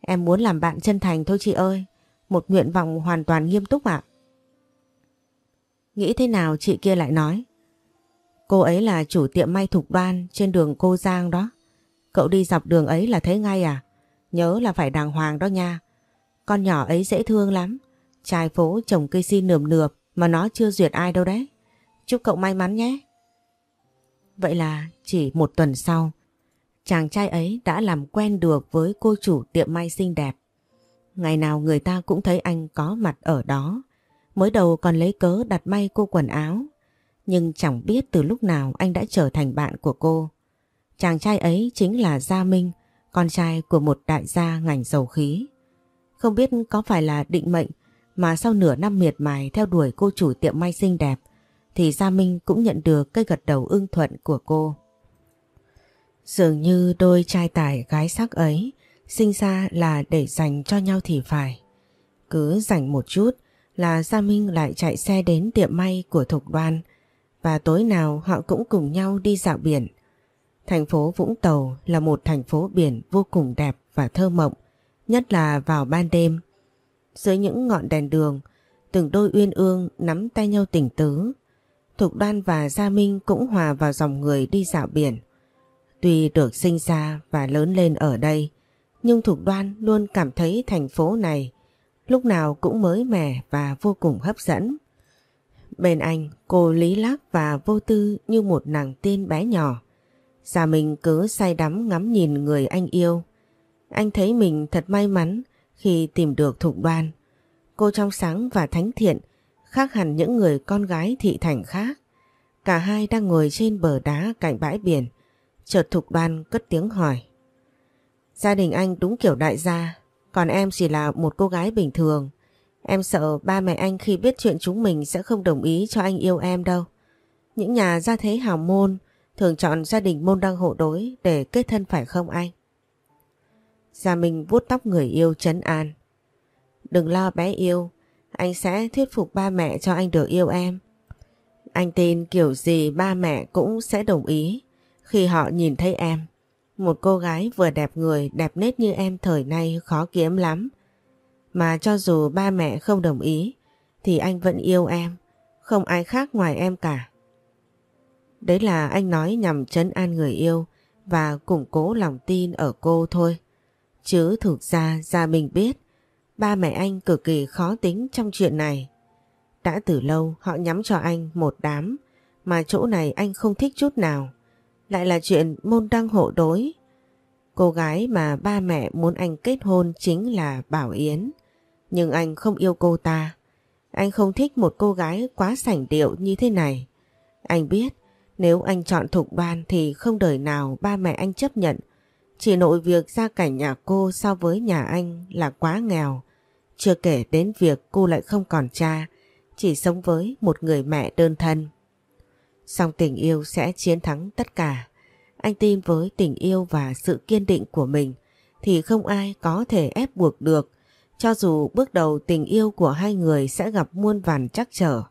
Speaker 1: Em muốn làm bạn chân thành thôi chị ơi. Một nguyện vọng hoàn toàn nghiêm túc ạ. Nghĩ thế nào chị kia lại nói. Cô ấy là chủ tiệm may thục đoan trên đường cô Giang đó. Cậu đi dọc đường ấy là thấy ngay à? Nhớ là phải đàng hoàng đó nha. Con nhỏ ấy dễ thương lắm. Trai phố trồng cây xin nườm nượp mà nó chưa duyệt ai đâu đấy. Chúc cậu may mắn nhé. Vậy là chỉ một tuần sau, chàng trai ấy đã làm quen được với cô chủ tiệm may xinh đẹp. Ngày nào người ta cũng thấy anh có mặt ở đó. Mới đầu còn lấy cớ đặt may cô quần áo. Nhưng chẳng biết từ lúc nào anh đã trở thành bạn của cô. Chàng trai ấy chính là Gia Minh, con trai của một đại gia ngành dầu khí. Không biết có phải là định mệnh mà sau nửa năm miệt mài theo đuổi cô chủ tiệm may xinh đẹp thì Gia Minh cũng nhận được cây gật đầu ưng thuận của cô. Dường như đôi trai tài gái sắc ấy sinh ra là để dành cho nhau thì phải. Cứ dành một chút là Gia Minh lại chạy xe đến tiệm may của Thục Đoan và tối nào họ cũng cùng nhau đi dạo biển. Thành phố Vũng Tàu là một thành phố biển vô cùng đẹp và thơ mộng, nhất là vào ban đêm. Dưới những ngọn đèn đường, từng đôi uyên ương nắm tay nhau tỉnh tứ. Thục Đoan và Gia Minh cũng hòa vào dòng người đi dạo biển. Tuy được sinh ra và lớn lên ở đây, nhưng Thục Đoan luôn cảm thấy thành phố này lúc nào cũng mới mẻ và vô cùng hấp dẫn. Bên anh, cô lý lắc và vô tư như một nàng tiên bé nhỏ. Gia Minh cứ say đắm ngắm nhìn người anh yêu. Anh thấy mình thật may mắn khi tìm được Thục Đoan. Cô trong sáng và thánh thiện, khác hẳn những người con gái thị thành khác. Cả hai đang ngồi trên bờ đá cạnh bãi biển. Chợt Thục Đoan cất tiếng hỏi. Gia đình anh đúng kiểu đại gia, còn em chỉ là một cô gái bình thường. Em sợ ba mẹ anh khi biết chuyện chúng mình sẽ không đồng ý cho anh yêu em đâu. Những nhà gia thế hào môn thường chọn gia đình môn đăng hộ đối để kết thân phải không anh? Gia Minh vuốt tóc người yêu chấn an. Đừng lo bé yêu, anh sẽ thuyết phục ba mẹ cho anh được yêu em. Anh tin kiểu gì ba mẹ cũng sẽ đồng ý khi họ nhìn thấy em. Một cô gái vừa đẹp người đẹp nết như em thời nay khó kiếm lắm. Mà cho dù ba mẹ không đồng ý thì anh vẫn yêu em, không ai khác ngoài em cả. Đấy là anh nói nhằm trấn an người yêu và củng cố lòng tin ở cô thôi. Chứ thực ra Gia Minh biết ba mẹ anh cực kỳ khó tính trong chuyện này. Đã từ lâu họ nhắm cho anh một đám, mà chỗ này anh không thích chút nào. Lại là chuyện môn đăng hộ đối. Cô gái mà ba mẹ muốn anh kết hôn chính là Bảo Yến. Nhưng anh không yêu cô ta. Anh không thích một cô gái quá sảnh điệu như thế này. Anh biết nếu anh chọn thục ban thì không đời nào ba mẹ anh chấp nhận. Chỉ nội việc gia cảnh nhà cô so với nhà anh là quá nghèo. Chưa kể đến việc cô lại không còn cha, chỉ sống với một người mẹ đơn thân. Song tình yêu sẽ chiến thắng tất cả. Anh tin với tình yêu và sự kiên định của mình thì không ai có thể ép buộc được cho dù bước đầu tình yêu của hai người sẽ gặp muôn vàn trắc trở,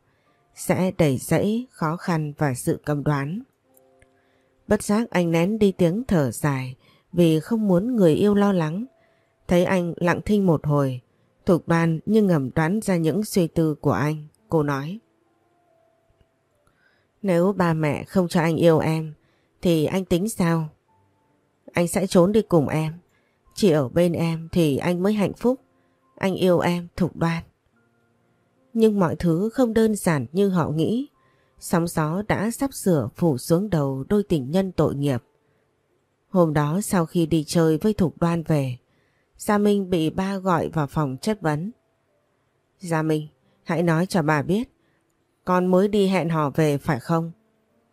Speaker 1: sẽ đầy rẫy khó khăn và sự cầm đoán. Bất giác anh nén đi tiếng thở dài vì không muốn người yêu lo lắng. Thấy anh lặng thinh một hồi, Thục ban nhưng ngầm đoán ra những suy tư của anh, cô nói. Nếu ba mẹ không cho anh yêu em, thì anh tính sao? Anh sẽ trốn đi cùng em. Chỉ ở bên em thì anh mới hạnh phúc. Anh yêu em thục đoan. Nhưng mọi thứ không đơn giản như họ nghĩ. Sóng gió đã sắp sửa phủ xuống đầu đôi tình nhân tội nghiệp. Hôm đó sau khi đi chơi với thục đoan về, Gia Minh bị ba gọi vào phòng chất vấn. Gia Minh, hãy nói cho bà biết, con mới đi hẹn hò về phải không?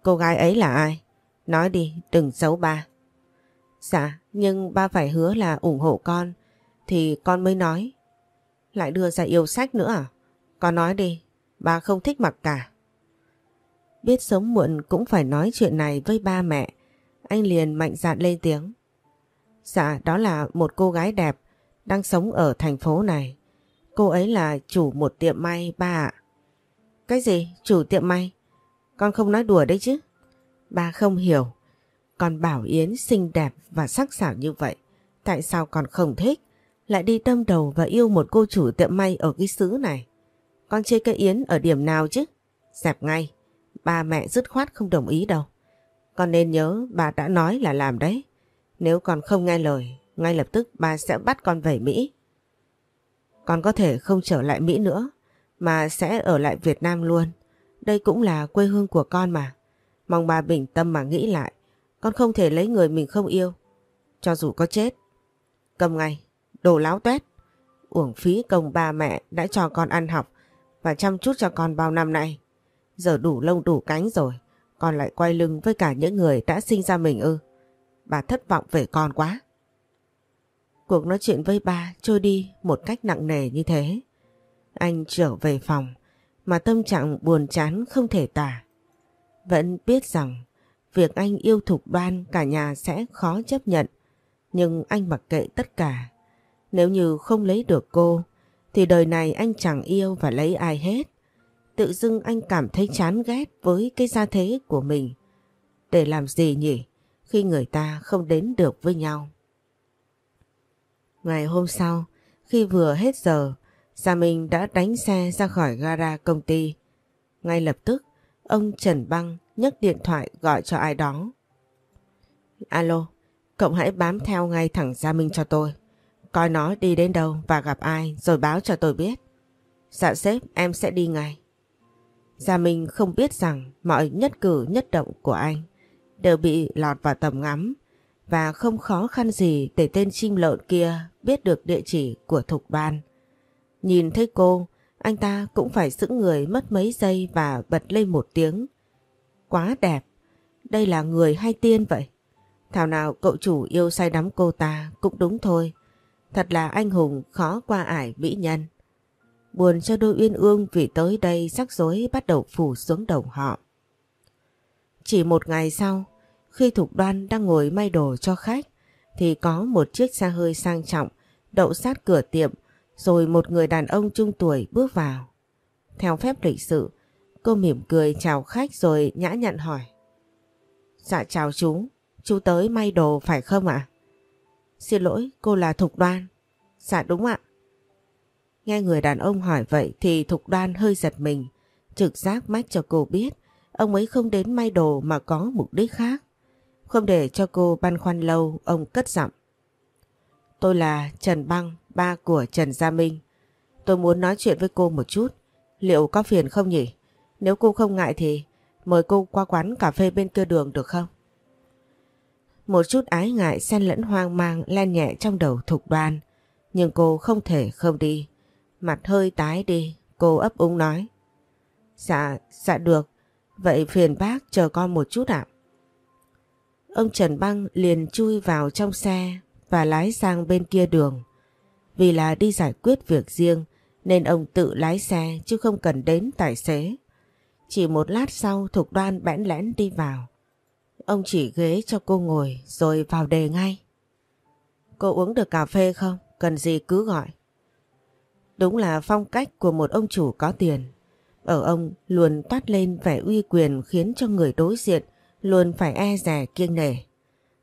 Speaker 1: Cô gái ấy là ai? Nói đi, đừng giấu ba. Dạ, nhưng ba phải hứa là ủng hộ con, thì con mới nói. Lại đưa ra yêu sách nữa à? Con nói đi, ba không thích mặc cả. Biết sớm muộn cũng phải nói chuyện này với ba mẹ, anh liền mạnh dạn lên tiếng. Dạ, đó là một cô gái đẹp, đang sống ở thành phố này. Cô ấy là chủ một tiệm may ba ạ. Cái gì? Chủ tiệm may? Con không nói đùa đấy chứ? Ba không hiểu. Con Bảo Yến xinh đẹp và sắc sảo như vậy. Tại sao con không thích? Lại đi tâm đầu và yêu một cô chủ tiệm may ở cái xứ này. Con chê cái Yến ở điểm nào chứ? Dẹp ngay. Ba mẹ dứt khoát không đồng ý đâu. Con nên nhớ bà đã nói là làm đấy. Nếu con không nghe lời, ngay lập tức ba sẽ bắt con về Mỹ. Con có thể không trở lại Mỹ nữa, mà sẽ ở lại Việt Nam luôn. Đây cũng là quê hương của con mà. Mong bà bình tâm mà nghĩ lại. Con không thể lấy người mình không yêu. Cho dù có chết. Cầm ngay. Đồ láo tuét. Uổng phí công ba mẹ đã cho con ăn học và chăm chút cho con bao năm nay. Giờ đủ lông đủ cánh rồi. Con lại quay lưng với cả những người đã sinh ra mình ư. Bà thất vọng về con quá. Cuộc nói chuyện với ba trôi đi một cách nặng nề như thế. Anh trở về phòng, mà tâm trạng buồn chán không thể tả. Vẫn biết rằng, việc anh yêu thục đoan cả nhà sẽ khó chấp nhận. Nhưng anh mặc kệ tất cả. Nếu như không lấy được cô, thì đời này anh chẳng yêu và lấy ai hết. Tự dưng anh cảm thấy chán ghét với cái gia thế của mình. Để làm gì nhỉ khi người ta không đến được với nhau. Ngày hôm sau, khi vừa hết giờ, Gia Minh đã đánh xe ra khỏi gara công ty. Ngay lập tức, ông Trần Băng nhấc điện thoại gọi cho ai đó. Alo, cậu hãy bám theo ngay thẳng Gia Minh cho tôi. Coi nó đi đến đâu và gặp ai rồi báo cho tôi biết. Dạ sếp, em sẽ đi ngay. Gia Minh không biết rằng mọi nhất cử nhất động của anh đều bị lọt vào tầm ngắm và không khó khăn gì để tên chim lợn kia biết được địa chỉ của Thục Ban. Nhìn thấy cô, anh ta cũng phải giữ người mất mấy giây và bật lên một tiếng. Quá đẹp, đây là người hay tiên vậy? Thảo nào cậu chủ yêu say đắm cô ta cũng đúng thôi. Thật là anh hùng khó qua ải mỹ nhân. Buồn cho đôi uyên ương vì tới đây rắc rối bắt đầu phủ xuống đầu họ. Chỉ một ngày sau, khi Thục Đoan đang ngồi may đồ cho khách, thì có một chiếc xe hơi sang trọng đậu sát cửa tiệm rồi một người đàn ông trung tuổi bước vào. Theo phép lịch sự, cô mỉm cười chào khách rồi nhã nhặn hỏi. Dạ chào chú, chú tới may đồ phải không ạ? Xin lỗi, cô là Thục Đoan. Dạ đúng ạ. Nghe người đàn ông hỏi vậy thì Thục Đoan hơi giật mình, trực giác mách cho cô biết ông ấy không đến may đồ mà có mục đích khác. Không để cho cô băn khoăn lâu, ông cất giọng. Tôi là Trần Băng, ba của Trần Gia Minh. Tôi muốn nói chuyện với cô một chút. Liệu có phiền không nhỉ? Nếu cô không ngại thì mời cô qua quán cà phê bên kia đường được không? Một chút ái ngại xen lẫn hoang mang len nhẹ trong đầu thục đoan. Nhưng cô không thể không đi. Mặt hơi tái đi, cô ấp úng nói. Dạ, dạ được. Vậy phiền bác chờ con một chút ạ. Ông Trần Băng liền chui vào trong xe và lái sang bên kia đường. Vì là đi giải quyết việc riêng, nên ông tự lái xe chứ không cần đến tài xế. Chỉ một lát sau Thục Đoan bẽn lẽn đi vào. Ông chỉ ghế cho cô ngồi, rồi vào đề ngay. Cô uống được cà phê không? Cần gì cứ gọi. Đúng là phong cách của một ông chủ có tiền. Ở ông luôn toát lên vẻ uy quyền khiến cho người đối diện luôn phải e rè kiêng nể.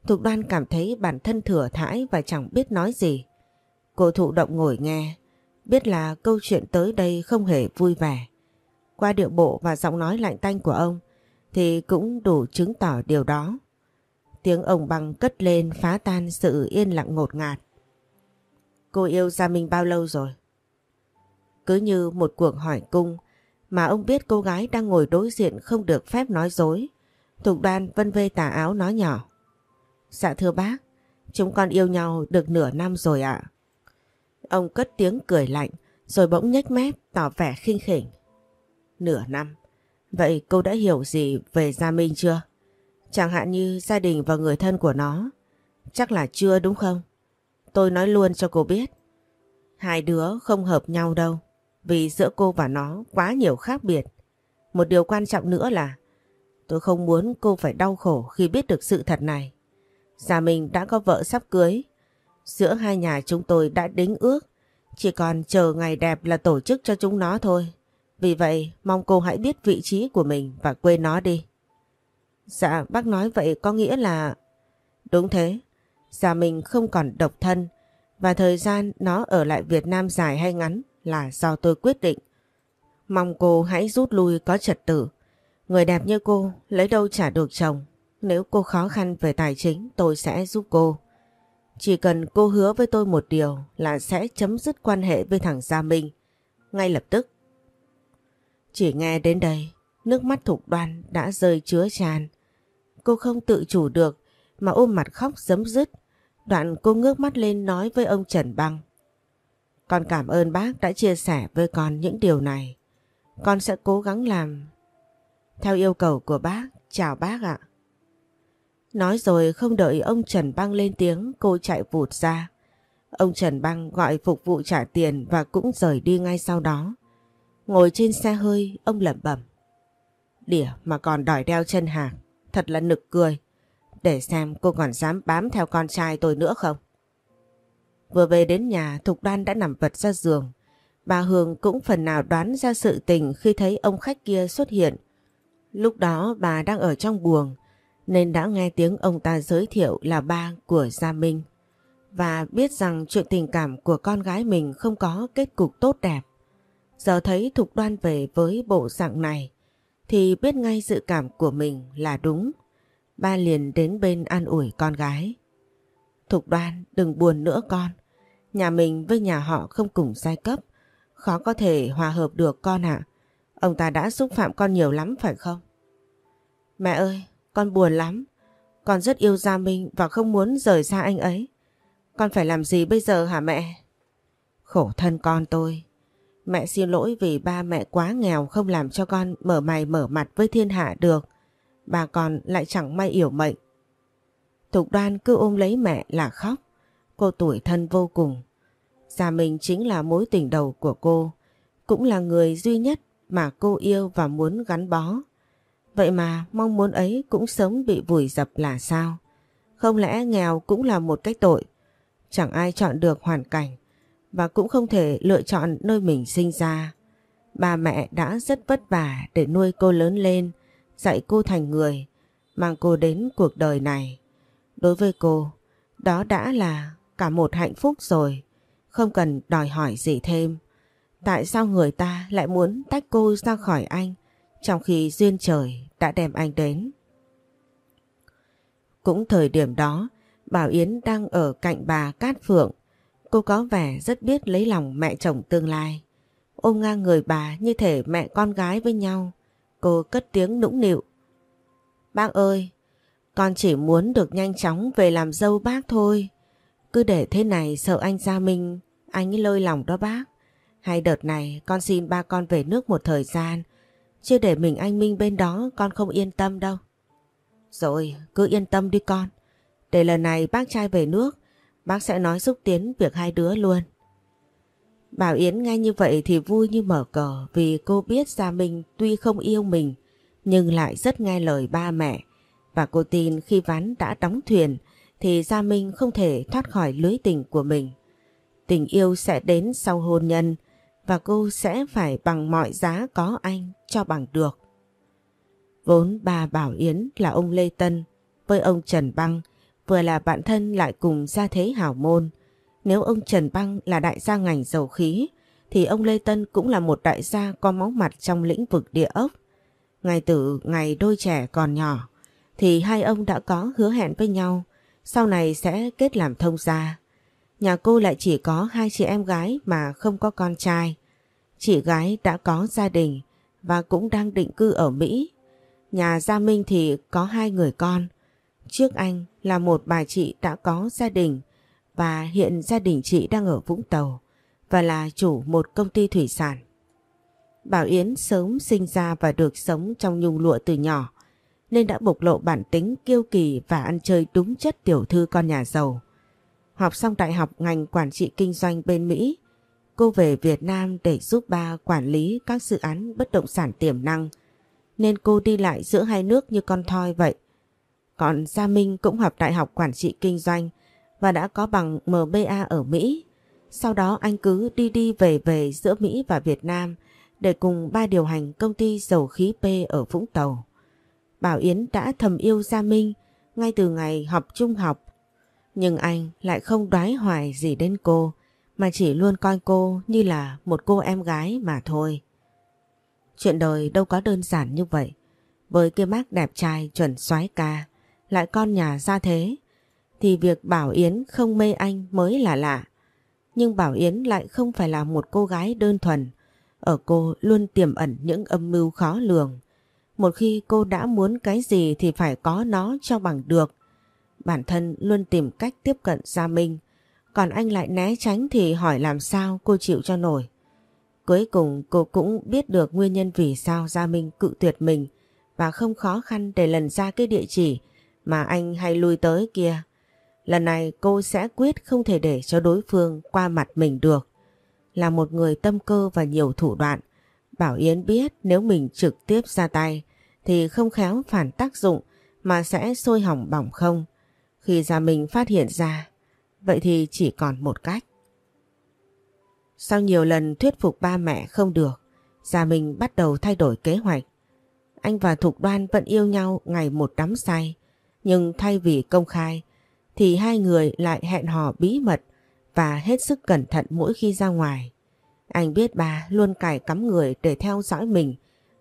Speaker 1: Thục đoan cảm thấy bản thân thừa thãi và chẳng biết nói gì. Cô thụ động ngồi nghe, biết là câu chuyện tới đây không hề vui vẻ. Qua điệu bộ và giọng nói lạnh tanh của ông thì cũng đủ chứng tỏ điều đó. Tiếng ông bằng cất lên phá tan sự yên lặng ngột ngạt. Cô yêu Gia Minh bao lâu rồi? Cứ như một cuộc hỏi cung mà ông biết cô gái đang ngồi đối diện không được phép nói dối. Thục đoan vân vê tà áo nói nhỏ. Dạ thưa bác, chúng con yêu nhau được nửa năm rồi ạ. Ông cất tiếng cười lạnh rồi bỗng nhếch mép tỏ vẻ khinh khỉnh. Nửa năm, vậy cô đã hiểu gì về Gia Minh chưa? Chẳng hạn như gia đình và người thân của nó. Chắc là chưa đúng không? Tôi nói luôn cho cô biết. Hai đứa không hợp nhau đâu. Vì giữa cô và nó quá nhiều khác biệt. Một điều quan trọng nữa là, tôi không muốn cô phải đau khổ khi biết được sự thật này. già mình đã có vợ sắp cưới. Giữa hai nhà chúng tôi đã đính ước. Chỉ còn chờ ngày đẹp là tổ chức cho chúng nó thôi. Vì vậy, mong cô hãy biết vị trí của mình và quên nó đi. Dạ bác nói vậy có nghĩa là... Đúng thế. già mình không còn độc thân và thời gian nó ở lại Việt Nam dài hay ngắn là do tôi quyết định. Mong cô hãy rút lui có trật tự. Người đẹp như cô lấy đâu trả được chồng. Nếu cô khó khăn về tài chính tôi sẽ giúp cô. Chỉ cần cô hứa với tôi một điều là sẽ chấm dứt quan hệ với thằng Gia Minh. Ngay lập tức. Chỉ nghe đến đây, nước mắt thục đoan đã rơi chứa tràn. cô không tự chủ được mà ôm mặt khóc giấm dứt. Đoạn cô ngước mắt lên nói với ông Trần Băng. Con cảm ơn bác đã chia sẻ với con những điều này. Con sẽ cố gắng làm theo yêu cầu của bác. Chào bác ạ. Nói rồi không đợi ông Trần Băng lên tiếng, cô chạy vụt ra. Ông Trần Băng gọi phục vụ trả tiền và cũng rời đi ngay sau đó. Ngồi trên xe hơi, ông lẩm bẩm. Đỉa mà còn đòi đeo chân hàng. Thật là nực cười. Để xem cô còn dám bám theo con trai tôi nữa không? Vừa về đến nhà, Thục Đoan đã nằm vật ra giường. Bà Hương cũng phần nào đoán ra sự tình khi thấy ông khách kia xuất hiện. Lúc đó bà đang ở trong buồng, nên đã nghe tiếng ông ta giới thiệu là ba của Gia Minh và biết rằng chuyện tình cảm của con gái mình không có kết cục tốt đẹp. Giờ thấy Thục Đoan về với bộ dạng này, thì biết ngay dự cảm của mình là đúng. Ba liền đến bên an ủi con gái. Thục Đoan đừng buồn nữa con. Nhà mình với nhà họ không cùng giai cấp. Khó có thể hòa hợp được con ạ. Ông ta đã xúc phạm con nhiều lắm phải không? Mẹ ơi, con buồn lắm. Con rất yêu Gia Minh và không muốn rời xa anh ấy. Con phải làm gì bây giờ hả mẹ? Khổ thân con tôi. Mẹ xin lỗi vì ba mẹ quá nghèo không làm cho con mở mày mở mặt với thiên hạ được. Bà con lại chẳng may yểu mệnh. Thục đoan cứ ôm lấy mẹ là khóc. Cô tuổi thân vô cùng. Gia Minh chính là mối tình đầu của cô. Cũng là người duy nhất mà cô yêu và muốn gắn bó. Vậy mà mong muốn ấy cũng sớm bị vùi dập là sao? Không lẽ nghèo cũng là một cách tội? Chẳng ai chọn được hoàn cảnh và cũng không thể lựa chọn nơi mình sinh ra. Ba mẹ đã rất vất vả để nuôi cô lớn lên, dạy cô thành người, mang cô đến cuộc đời này. Đối với cô, đó đã là cả một hạnh phúc rồi, không cần đòi hỏi gì thêm. Tại sao người ta lại muốn tách cô ra khỏi anh trong khi duyên trời đã đem anh đến? Cũng thời điểm đó, Bảo Yến đang ở cạnh bà Cát Phượng. Cô có vẻ rất biết lấy lòng mẹ chồng tương lai. Ôm ngang người bà như thể mẹ con gái với nhau. Cô cất tiếng nũng nịu. Bác ơi, con chỉ muốn được nhanh chóng về làm dâu bác thôi. Cứ để thế này sợ anh Gia Minh, anh ấy lôi lòng đó bác. Hay đợt này con xin ba con về nước một thời gian, chứ để mình anh Minh bên đó con không yên tâm đâu. Rồi, cứ yên tâm đi con. Để lần này bác trai về nước, bác sẽ nói xúc tiến việc hai đứa luôn. Bảo Yến nghe như vậy thì vui như mở cờ vì cô biết Gia Minh tuy không yêu mình nhưng lại rất nghe lời ba mẹ. Và cô tin khi ván đã đóng thuyền, thì Gia Minh không thể thoát khỏi lưới tình của mình. Tình yêu sẽ đến sau hôn nhân, và cô sẽ phải bằng mọi giá có anh cho bằng được. Vốn bà Bảo Yến là ông Lê Tân, với ông Trần Băng, vừa là bạn thân lại cùng gia thế hảo môn. Nếu ông Trần Băng là đại gia ngành dầu khí, thì ông Lê Tân cũng là một đại gia có máu mặt trong lĩnh vực địa ốc. Ngày từ ngày đôi trẻ còn nhỏ thì hai ông đã có hứa hẹn với nhau, sau này sẽ kết làm thông gia. Nhà cô lại chỉ có hai chị em gái mà không có con trai. Chị gái đã có gia đình và cũng đang định cư ở Mỹ. Nhà Gia Minh thì có hai người con. Trước anh là một bà chị đã có gia đình và hiện gia đình chị đang ở Vũng Tàu và là chủ một công ty thủy sản. Bảo Yến sớm sinh ra và được sống trong nhung lụa từ nhỏ nên đã bộc lộ bản tính kiêu kỳ và ăn chơi đúng chất tiểu thư con nhà giàu. Học xong đại học ngành quản trị kinh doanh bên Mỹ, cô về Việt Nam để giúp ba quản lý các dự án bất động sản tiềm năng, nên cô đi lại giữa hai nước như con thoi vậy. Còn Gia Minh cũng học đại học quản trị kinh doanh và đã có bằng MBA ở Mỹ. Sau đó anh cứ đi đi về về giữa Mỹ và Việt Nam để cùng ba điều hành công ty dầu khí P ở Vũng Tàu. Bảo Yến đã thầm yêu Gia Minh ngay từ ngày học trung học. Nhưng anh lại không đoái hoài gì đến cô mà chỉ luôn coi cô như là một cô em gái mà thôi. Chuyện đời đâu có đơn giản như vậy. Với cái mác đẹp trai chuẩn soái ca, lại con nhà ra thế, thì việc Bảo Yến không mê anh mới là lạ. Nhưng Bảo Yến lại không phải là một cô gái đơn thuần, ở cô luôn tiềm ẩn những âm mưu khó lường. Một khi cô đã muốn cái gì thì phải có nó cho bằng được. Bản thân luôn tìm cách tiếp cận Gia Minh. Còn anh lại né tránh thì hỏi làm sao cô chịu cho nổi. Cuối cùng cô cũng biết được nguyên nhân vì sao Gia Minh cự tuyệt mình và không khó khăn để lần ra cái địa chỉ mà anh hay lui tới kia. Lần này cô sẽ quyết không thể để cho đối phương qua mặt mình được. Là một người tâm cơ và nhiều thủ đoạn, Bảo Yến biết nếu mình trực tiếp ra tay thì không khéo phản tác dụng mà sẽ sôi hỏng bỏng không. Khi Gia Minh phát hiện ra, vậy thì chỉ còn một cách. Sau nhiều lần thuyết phục ba mẹ không được, Gia Minh bắt đầu thay đổi kế hoạch. Anh và Thục Đoan vẫn yêu nhau ngày một đắm say, nhưng thay vì công khai thì hai người lại hẹn hò bí mật và hết sức cẩn thận mỗi khi ra ngoài. Anh biết bà luôn cài cắm người để theo dõi mình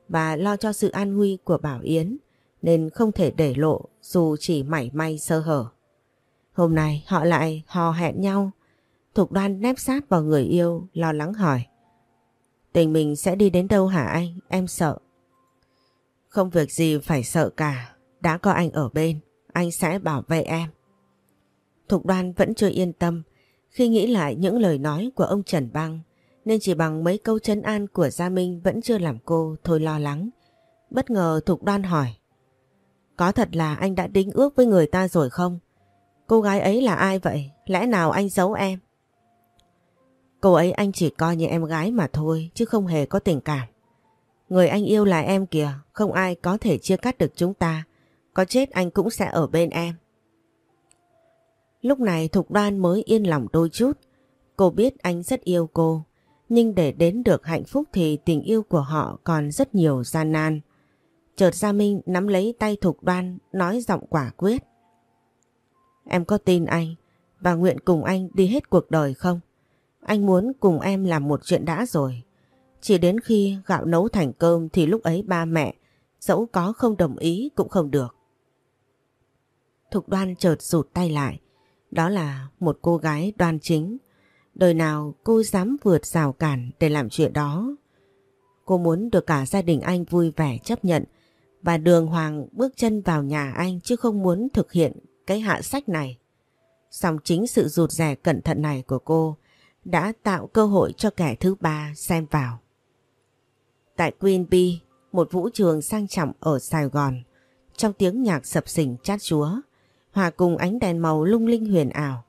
Speaker 1: và lo cho sự an nguy của Bảo Yến, nên không thể để lộ dù chỉ mảy may sơ hở. Hôm nay họ lại hò hẹn nhau. Thục đoan nép sát vào người yêu, lo lắng hỏi. Tình mình sẽ đi đến đâu hả anh? Em sợ. Không việc gì phải sợ cả. Đã có anh ở bên. Anh sẽ bảo vệ em. Thục đoan vẫn chưa yên tâm khi nghĩ lại những lời nói của ông Trần Băng nên chỉ bằng mấy câu chân an của Gia Minh vẫn chưa làm cô thôi lo lắng. Bất ngờ Thục đoan hỏi Có thật là anh đã đính ước với người ta rồi không? Cô gái ấy là ai vậy? Lẽ nào anh giấu em? Cô ấy anh chỉ coi như em gái mà thôi chứ không hề có tình cảm. Người anh yêu là em kìa, không ai có thể chia cắt được chúng ta. Có chết anh cũng sẽ ở bên em. Lúc này Thục Đoan mới yên lòng đôi chút. Cô biết anh rất yêu cô, nhưng để đến được hạnh phúc thì tình yêu của họ còn rất nhiều gian nan. Chợt Gia Minh nắm lấy tay Thục Đoan, nói giọng quả quyết. Em có tin anh và nguyện cùng anh đi hết cuộc đời không? Anh muốn cùng em làm một chuyện đã rồi. Chỉ đến khi gạo nấu thành cơm thì lúc ấy ba mẹ, dẫu có không đồng ý cũng không được. Thục đoan chợt rụt tay lại. Đó là một cô gái đoan chính. Đời nào cô dám vượt rào cản để làm chuyện đó. Cô muốn được cả gia đình anh vui vẻ chấp nhận và đường hoàng bước chân vào nhà anh chứ không muốn thực hiện cái hạ sách này. Song chính sự rụt rè cẩn thận này của cô đã tạo cơ hội cho kẻ thứ ba xem vào. Tại Queen Bee, một vũ trường sang trọng ở Sài Gòn, trong tiếng nhạc sập sình chát chúa, hòa cùng ánh đèn màu lung linh huyền ảo,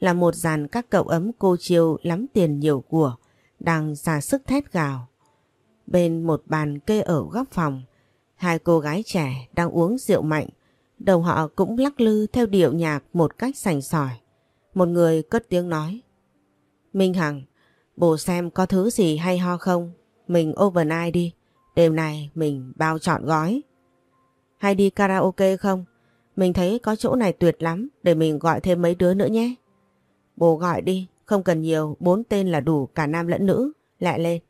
Speaker 1: là một dàn các cậu ấm cô chiêu lắm tiền nhiều của, đang ra sức thét gào. Bên một bàn kê ở góc phòng, hai cô gái trẻ đang uống rượu mạnh, đầu họ cũng lắc lư theo điệu nhạc một cách sành sỏi. Một người cất tiếng nói. Minh Hằng, bố xem có thứ gì hay ho không? Mình overnight đi, đêm này mình bao trọn gói. Hay đi karaoke không? Mình thấy có chỗ này tuyệt lắm, để mình gọi thêm mấy đứa nữa nhé. Bố gọi đi, không cần nhiều, bốn tên là đủ cả nam lẫn nữ, lại lên.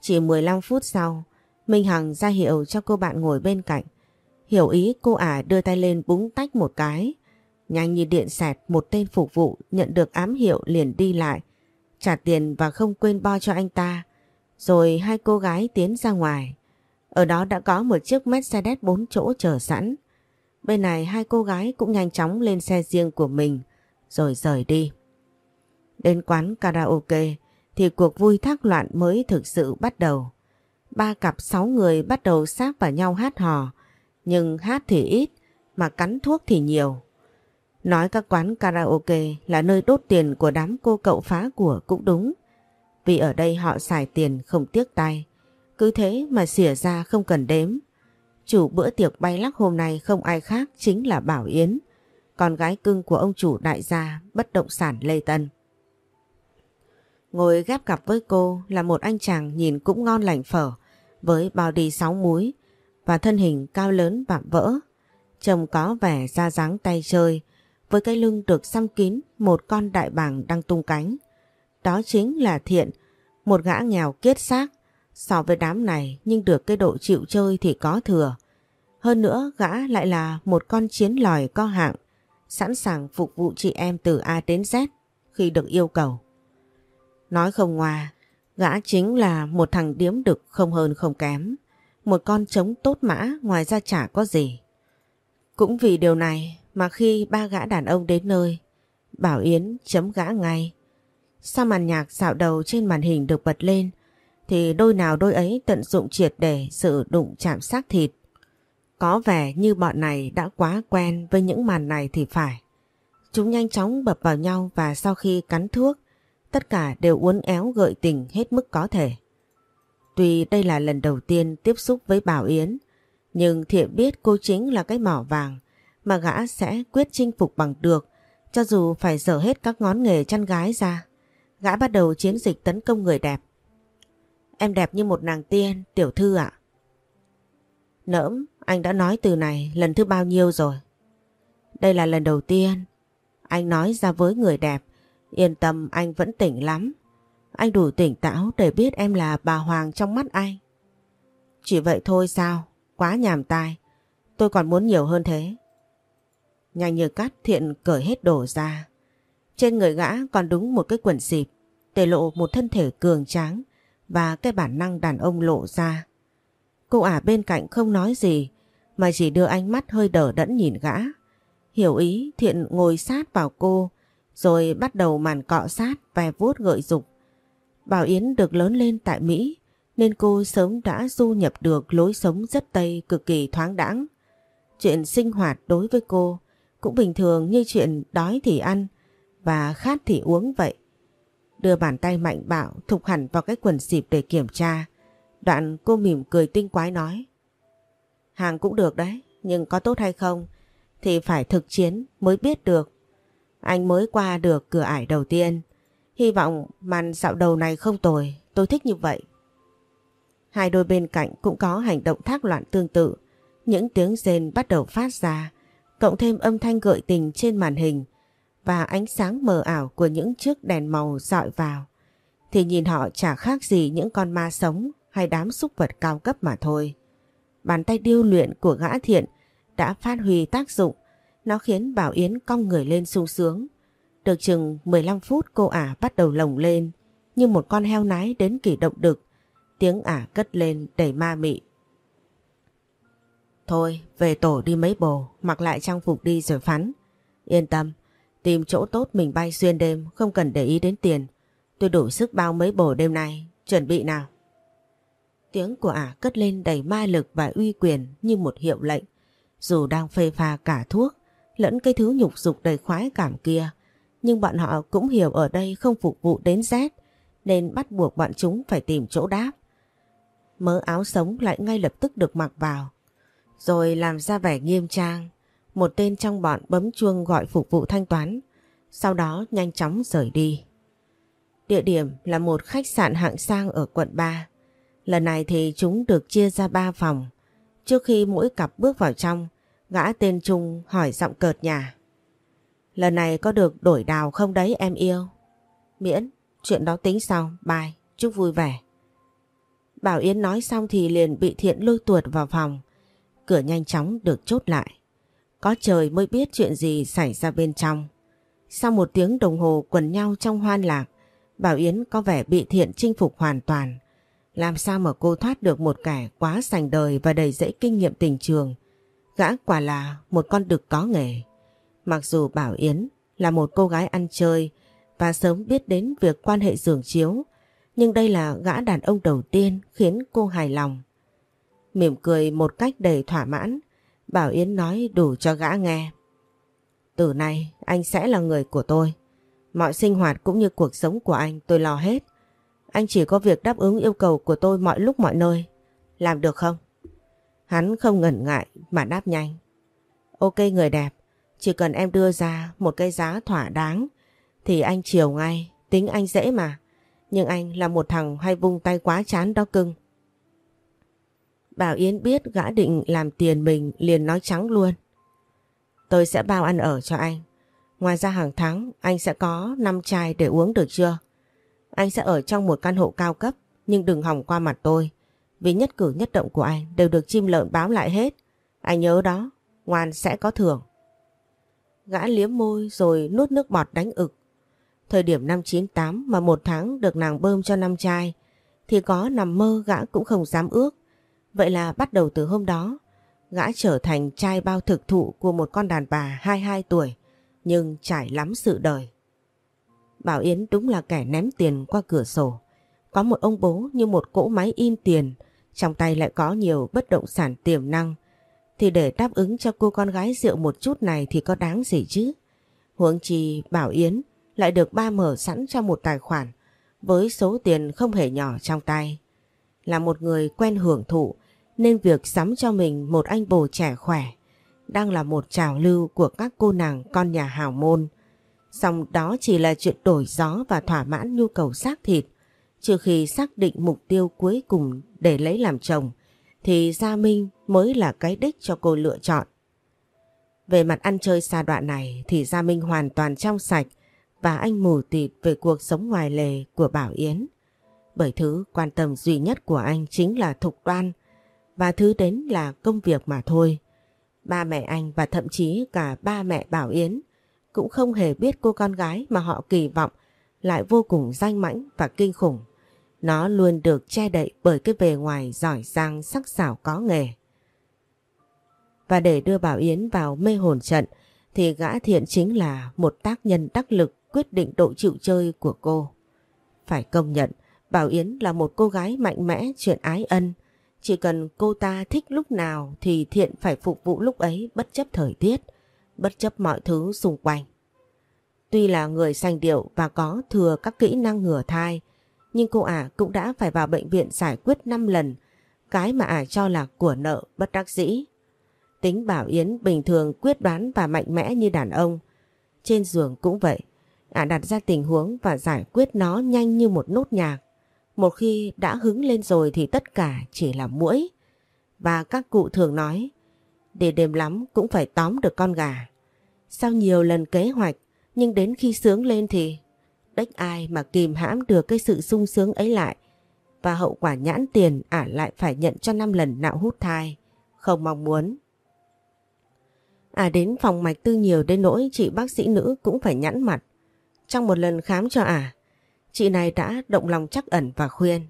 Speaker 1: Chỉ 15 phút sau, Minh Hằng ra hiệu cho cô bạn ngồi bên cạnh. Hiểu ý cô ả đưa tay lên búng tách một cái. Nhanh như điện xẹt một tên phục vụ nhận được ám hiệu liền đi lại. Trả tiền và không quên bo cho anh ta. Rồi hai cô gái tiến ra ngoài. Ở đó đã có một chiếc Mercedes 4 chỗ chờ sẵn. Bên này hai cô gái cũng nhanh chóng lên xe riêng của mình rồi rời đi. Đến quán karaoke thì cuộc vui thác loạn mới thực sự bắt đầu. Ba cặp sáu người bắt đầu sát vào nhau hát hò nhưng hát thì ít mà cắn thuốc thì nhiều. Nói các quán karaoke là nơi đốt tiền của đám cô cậu phá của cũng đúng. Vì ở đây họ xài tiền không tiếc tay. Cứ thế mà xỉa ra không cần đếm. Chủ bữa tiệc bay lắc hôm nay không ai khác chính là Bảo Yến, con gái cưng của ông chủ đại gia bất động sản Lê Tân. Ngồi ghép cặp với cô là một anh chàng nhìn cũng ngon lành phở với bao đi sáu múi và thân hình cao lớn vạm vỡ. chồng có vẻ da dáng tay chơi, với cái lưng được xăm kín một con đại bàng đang tung cánh. Đó chính là Thiện, một gã nghèo kiết xác. So với đám này nhưng được cái độ chịu chơi thì có thừa. Hơn nữa gã lại là một con chiến lòi co hạng, sẵn sàng phục vụ chị em từ A đến Z khi được yêu cầu. Nói không ngoa, gã chính là một thằng điếm đực không hơn không kém. một con trống tốt mã ngoài ra chả có gì. Cũng vì điều này mà khi ba gã đàn ông đến nơi, Bảo Yến chấm gã ngay. Sau màn nhạc dạo đầu trên màn hình được bật lên, thì đôi nào đôi ấy tận dụng triệt để sự đụng chạm xác thịt. Có vẻ như bọn này đã quá quen với những màn này thì phải. Chúng nhanh chóng bập vào nhau và sau khi cắn thuốc, tất cả đều uốn éo gợi tình hết mức có thể. Tuy đây là lần đầu tiên tiếp xúc với Bảo Yến, nhưng Thiện biết cô chính là cái mỏ vàng mà gã sẽ quyết chinh phục bằng được, cho dù phải dở hết các ngón nghề chăn gái ra. Gã bắt đầu chiến dịch tấn công người đẹp. Em đẹp như một nàng tiên, tiểu thư ạ. Nỡm, anh đã nói từ này lần thứ bao nhiêu rồi? Đây là lần đầu tiên. Anh nói ra với người đẹp, yên tâm anh vẫn tỉnh lắm. Anh đủ tỉnh táo để biết em là bà Hoàng trong mắt anh. Chỉ vậy thôi sao? Quá nhàm tai. Tôi còn muốn nhiều hơn thế. Nhanh như cắt thiện cởi hết đồ ra. Trên người gã còn đúng một cái quần xịp, để lộ một thân thể cường tráng và cái bản năng đàn ông lộ ra. Cô ả bên cạnh không nói gì mà chỉ đưa ánh mắt hơi đỡ đẫn nhìn gã. Hiểu ý, thiện ngồi sát vào cô, rồi bắt đầu màn cọ sát và vuốt gợi dục. Bảo Yến được lớn lên tại Mỹ, nên cô sớm đã du nhập được lối sống rất Tây, cực kỳ thoáng đãng. Chuyện sinh hoạt đối với cô cũng bình thường như chuyện đói thì ăn và khát thì uống vậy. Đưa bàn tay mạnh bạo, thục hẳn vào cái quần xịp để kiểm tra. Đoạn cô mỉm cười tinh quái nói. Hàng cũng được đấy, nhưng có tốt hay không thì phải thực chiến mới biết được. Anh mới qua được cửa ải đầu tiên. Hy vọng màn dạo đầu này không tồi, tôi thích như vậy. Hai đôi bên cạnh cũng có hành động thác loạn tương tự. Những tiếng rên bắt đầu phát ra, cộng thêm âm thanh gợi tình trên màn hình và ánh sáng mờ ảo của những chiếc đèn màu dọi vào. Thì nhìn họ chả khác gì những con ma sống hay đám súc vật cao cấp mà thôi. Bàn tay điêu luyện của gã thiện đã phát huy tác dụng. Nó khiến Bảo Yến cong người lên sung sướng. Được chừng 15 phút cô ả bắt đầu lồng lên như một con heo nái đến kỳ động đực. Tiếng ả cất lên đầy ma mị. Thôi, về tổ đi mấy bồ, mặc lại trang phục đi rồi phắn. Yên tâm, tìm chỗ tốt mình bay xuyên đêm, không cần để ý đến tiền. Tôi đủ sức bao mấy bồ đêm nay, chuẩn bị nào. Tiếng của ả cất lên đầy ma lực và uy quyền như một hiệu lệnh. Dù đang phê pha cả thuốc, lẫn cái thứ nhục dục đầy khoái cảm kia, nhưng bọn họ cũng hiểu ở đây không phục vụ đến rét, nên bắt buộc bọn chúng phải tìm chỗ đáp. Mớ áo sống lại ngay lập tức được mặc vào, rồi làm ra vẻ nghiêm trang. Một tên trong bọn bấm chuông gọi phục vụ thanh toán, sau đó nhanh chóng rời đi. Địa điểm là một khách sạn hạng sang ở quận 3. Lần này thì chúng được chia ra ba phòng. Trước khi mỗi cặp bước vào trong, gã tên Trung hỏi giọng cợt nhà. Lần này có được đổi đào không đấy em yêu? Miễn, chuyện đó tính sau, bye, chúc vui vẻ. Bảo Yến nói xong thì liền bị thiện lôi tuột vào phòng. Cửa nhanh chóng được chốt lại. Có trời mới biết chuyện gì xảy ra bên trong. Sau một tiếng đồng hồ quần nhau trong hoan lạc, Bảo Yến có vẻ bị thiện chinh phục hoàn toàn. Làm sao mà cô thoát được một kẻ quá sành đời và đầy dẫy kinh nghiệm tình trường. Gã quả là một con đực có nghề. Mặc dù Bảo Yến là một cô gái ăn chơi và sớm biết đến việc quan hệ giường chiếu, nhưng đây là gã đàn ông đầu tiên khiến cô hài lòng. Mỉm cười một cách đầy thỏa mãn, Bảo Yến nói đủ cho gã nghe. Từ nay anh sẽ là người của tôi. Mọi sinh hoạt cũng như cuộc sống của anh tôi lo hết. Anh chỉ có việc đáp ứng yêu cầu của tôi mọi lúc mọi nơi. Làm được không? Hắn không ngần ngại mà đáp nhanh. Ok người đẹp, chỉ cần em đưa ra một cái giá thỏa đáng thì anh chiều ngay, tính anh dễ mà. Nhưng anh là một thằng hay vung tay quá chán đó cưng. Bảo Yến biết gã định làm tiền mình liền nói trắng luôn. Tôi sẽ bao ăn ở cho anh. Ngoài ra hàng tháng anh sẽ có 5 chai để uống được chưa? Anh sẽ ở trong một căn hộ cao cấp nhưng đừng hỏng qua mặt tôi. Vì nhất cử nhất động của anh đều được chim lợn báo lại hết. Anh nhớ đó, ngoan sẽ có thưởng. Gã liếm môi rồi nuốt nước bọt đánh ực. Thời điểm năm 98 mà một tháng được nàng bơm cho năm chai thì có nằm mơ gã cũng không dám ước. Vậy là bắt đầu từ hôm đó, gã trở thành trai bao thực thụ của một con đàn bà 22 tuổi, nhưng trải lắm sự đời. Bảo Yến đúng là kẻ ném tiền qua cửa sổ. Có một ông bố như một cỗ máy in tiền, trong tay lại có nhiều bất động sản tiềm năng. Thì để đáp ứng cho cô con gái rượu một chút này thì có đáng gì chứ? Huống chi Bảo Yến lại được ba mở sẵn cho một tài khoản với số tiền không hề nhỏ trong tay. Là một người quen hưởng thụ nên việc sắm cho mình một anh bồ trẻ khỏe đang là một trào lưu của các cô nàng con nhà hào môn. Xong đó chỉ là chuyện đổi gió và thỏa mãn nhu cầu xác thịt. Trừ khi xác định mục tiêu cuối cùng để lấy làm chồng, thì Gia Minh mới là cái đích cho cô lựa chọn. Về mặt ăn chơi xa đoạn này thì Gia Minh hoàn toàn trong sạch và anh mù tịt về cuộc sống ngoài lề của Bảo Yến. Bởi thứ quan tâm duy nhất của anh chính là thục đoan và thứ đến là công việc mà thôi. Ba mẹ anh và thậm chí cả ba mẹ Bảo Yến cũng không hề biết cô con gái mà họ kỳ vọng lại vô cùng danh mãnh và kinh khủng. Nó luôn được che đậy bởi cái bề ngoài giỏi giang sắc sảo có nghề. Và để đưa Bảo Yến vào mê hồn trận thì gã thiện chính là một tác nhân đắc lực quyết định độ chịu chơi của cô. Phải công nhận, Bảo Yến là một cô gái mạnh mẽ chuyện ái ân. Chỉ cần cô ta thích lúc nào thì thiện phải phục vụ lúc ấy bất chấp thời tiết, bất chấp mọi thứ xung quanh. Tuy là người sanh điệu và có thừa các kỹ năng ngừa thai, nhưng cô ả cũng đã phải vào bệnh viện giải quyết 5 lần cái mà ả cho là của nợ bất đắc dĩ. Tính Bảo Yến bình thường quyết đoán và mạnh mẽ như đàn ông. Trên giường cũng vậy, ả đặt ra tình huống và giải quyết nó nhanh như một nốt nhạc. Một khi đã hứng lên rồi thì tất cả chỉ là mũi. Và các cụ thường nói, để đêm lắm cũng phải tóm được con gà. Sau nhiều lần kế hoạch, nhưng đến khi sướng lên thì đếch ai mà kìm hãm được cái sự sung sướng ấy lại. Và hậu quả nhãn tiền ả lại phải nhận cho năm lần nạo hút thai. Không mong muốn. À đến phòng mạch tư nhiều đến nỗi chị bác sĩ nữ cũng phải nhẵn mặt. Trong một lần khám cho ả, chị này đã động lòng chắc ẩn và khuyên.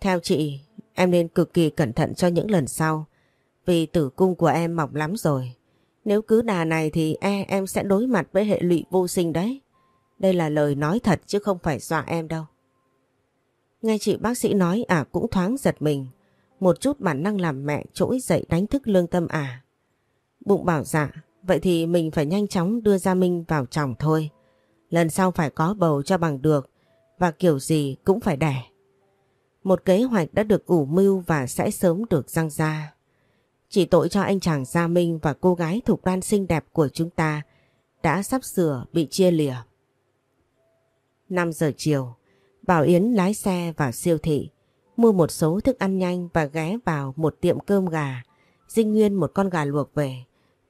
Speaker 1: Theo chị, em nên cực kỳ cẩn thận cho những lần sau. Vì tử cung của em mỏng lắm rồi. Nếu cứ đà này thì e em sẽ đối mặt với hệ lụy vô sinh đấy. Đây là lời nói thật chứ không phải dọa em đâu. Nghe chị bác sĩ nói ả cũng thoáng giật mình. Một chút bản năng làm mẹ trỗi dậy đánh thức lương tâm ả. Bụng bảo dạ, vậy thì mình phải nhanh chóng đưa Gia Minh vào chồng thôi. Lần sau phải có bầu cho bằng được và kiểu gì cũng phải đẻ. Một kế hoạch đã được ủ mưu và sẽ sớm được răng ra. Chỉ tội cho anh chàng Gia Minh và cô gái thuộc đoan xinh đẹp của chúng ta đã sắp sửa bị chia lìa. 5 giờ chiều, Bảo Yến lái xe vào siêu thị, mua một số thức ăn nhanh và ghé vào một tiệm cơm gà, dinh nguyên một con gà luộc về,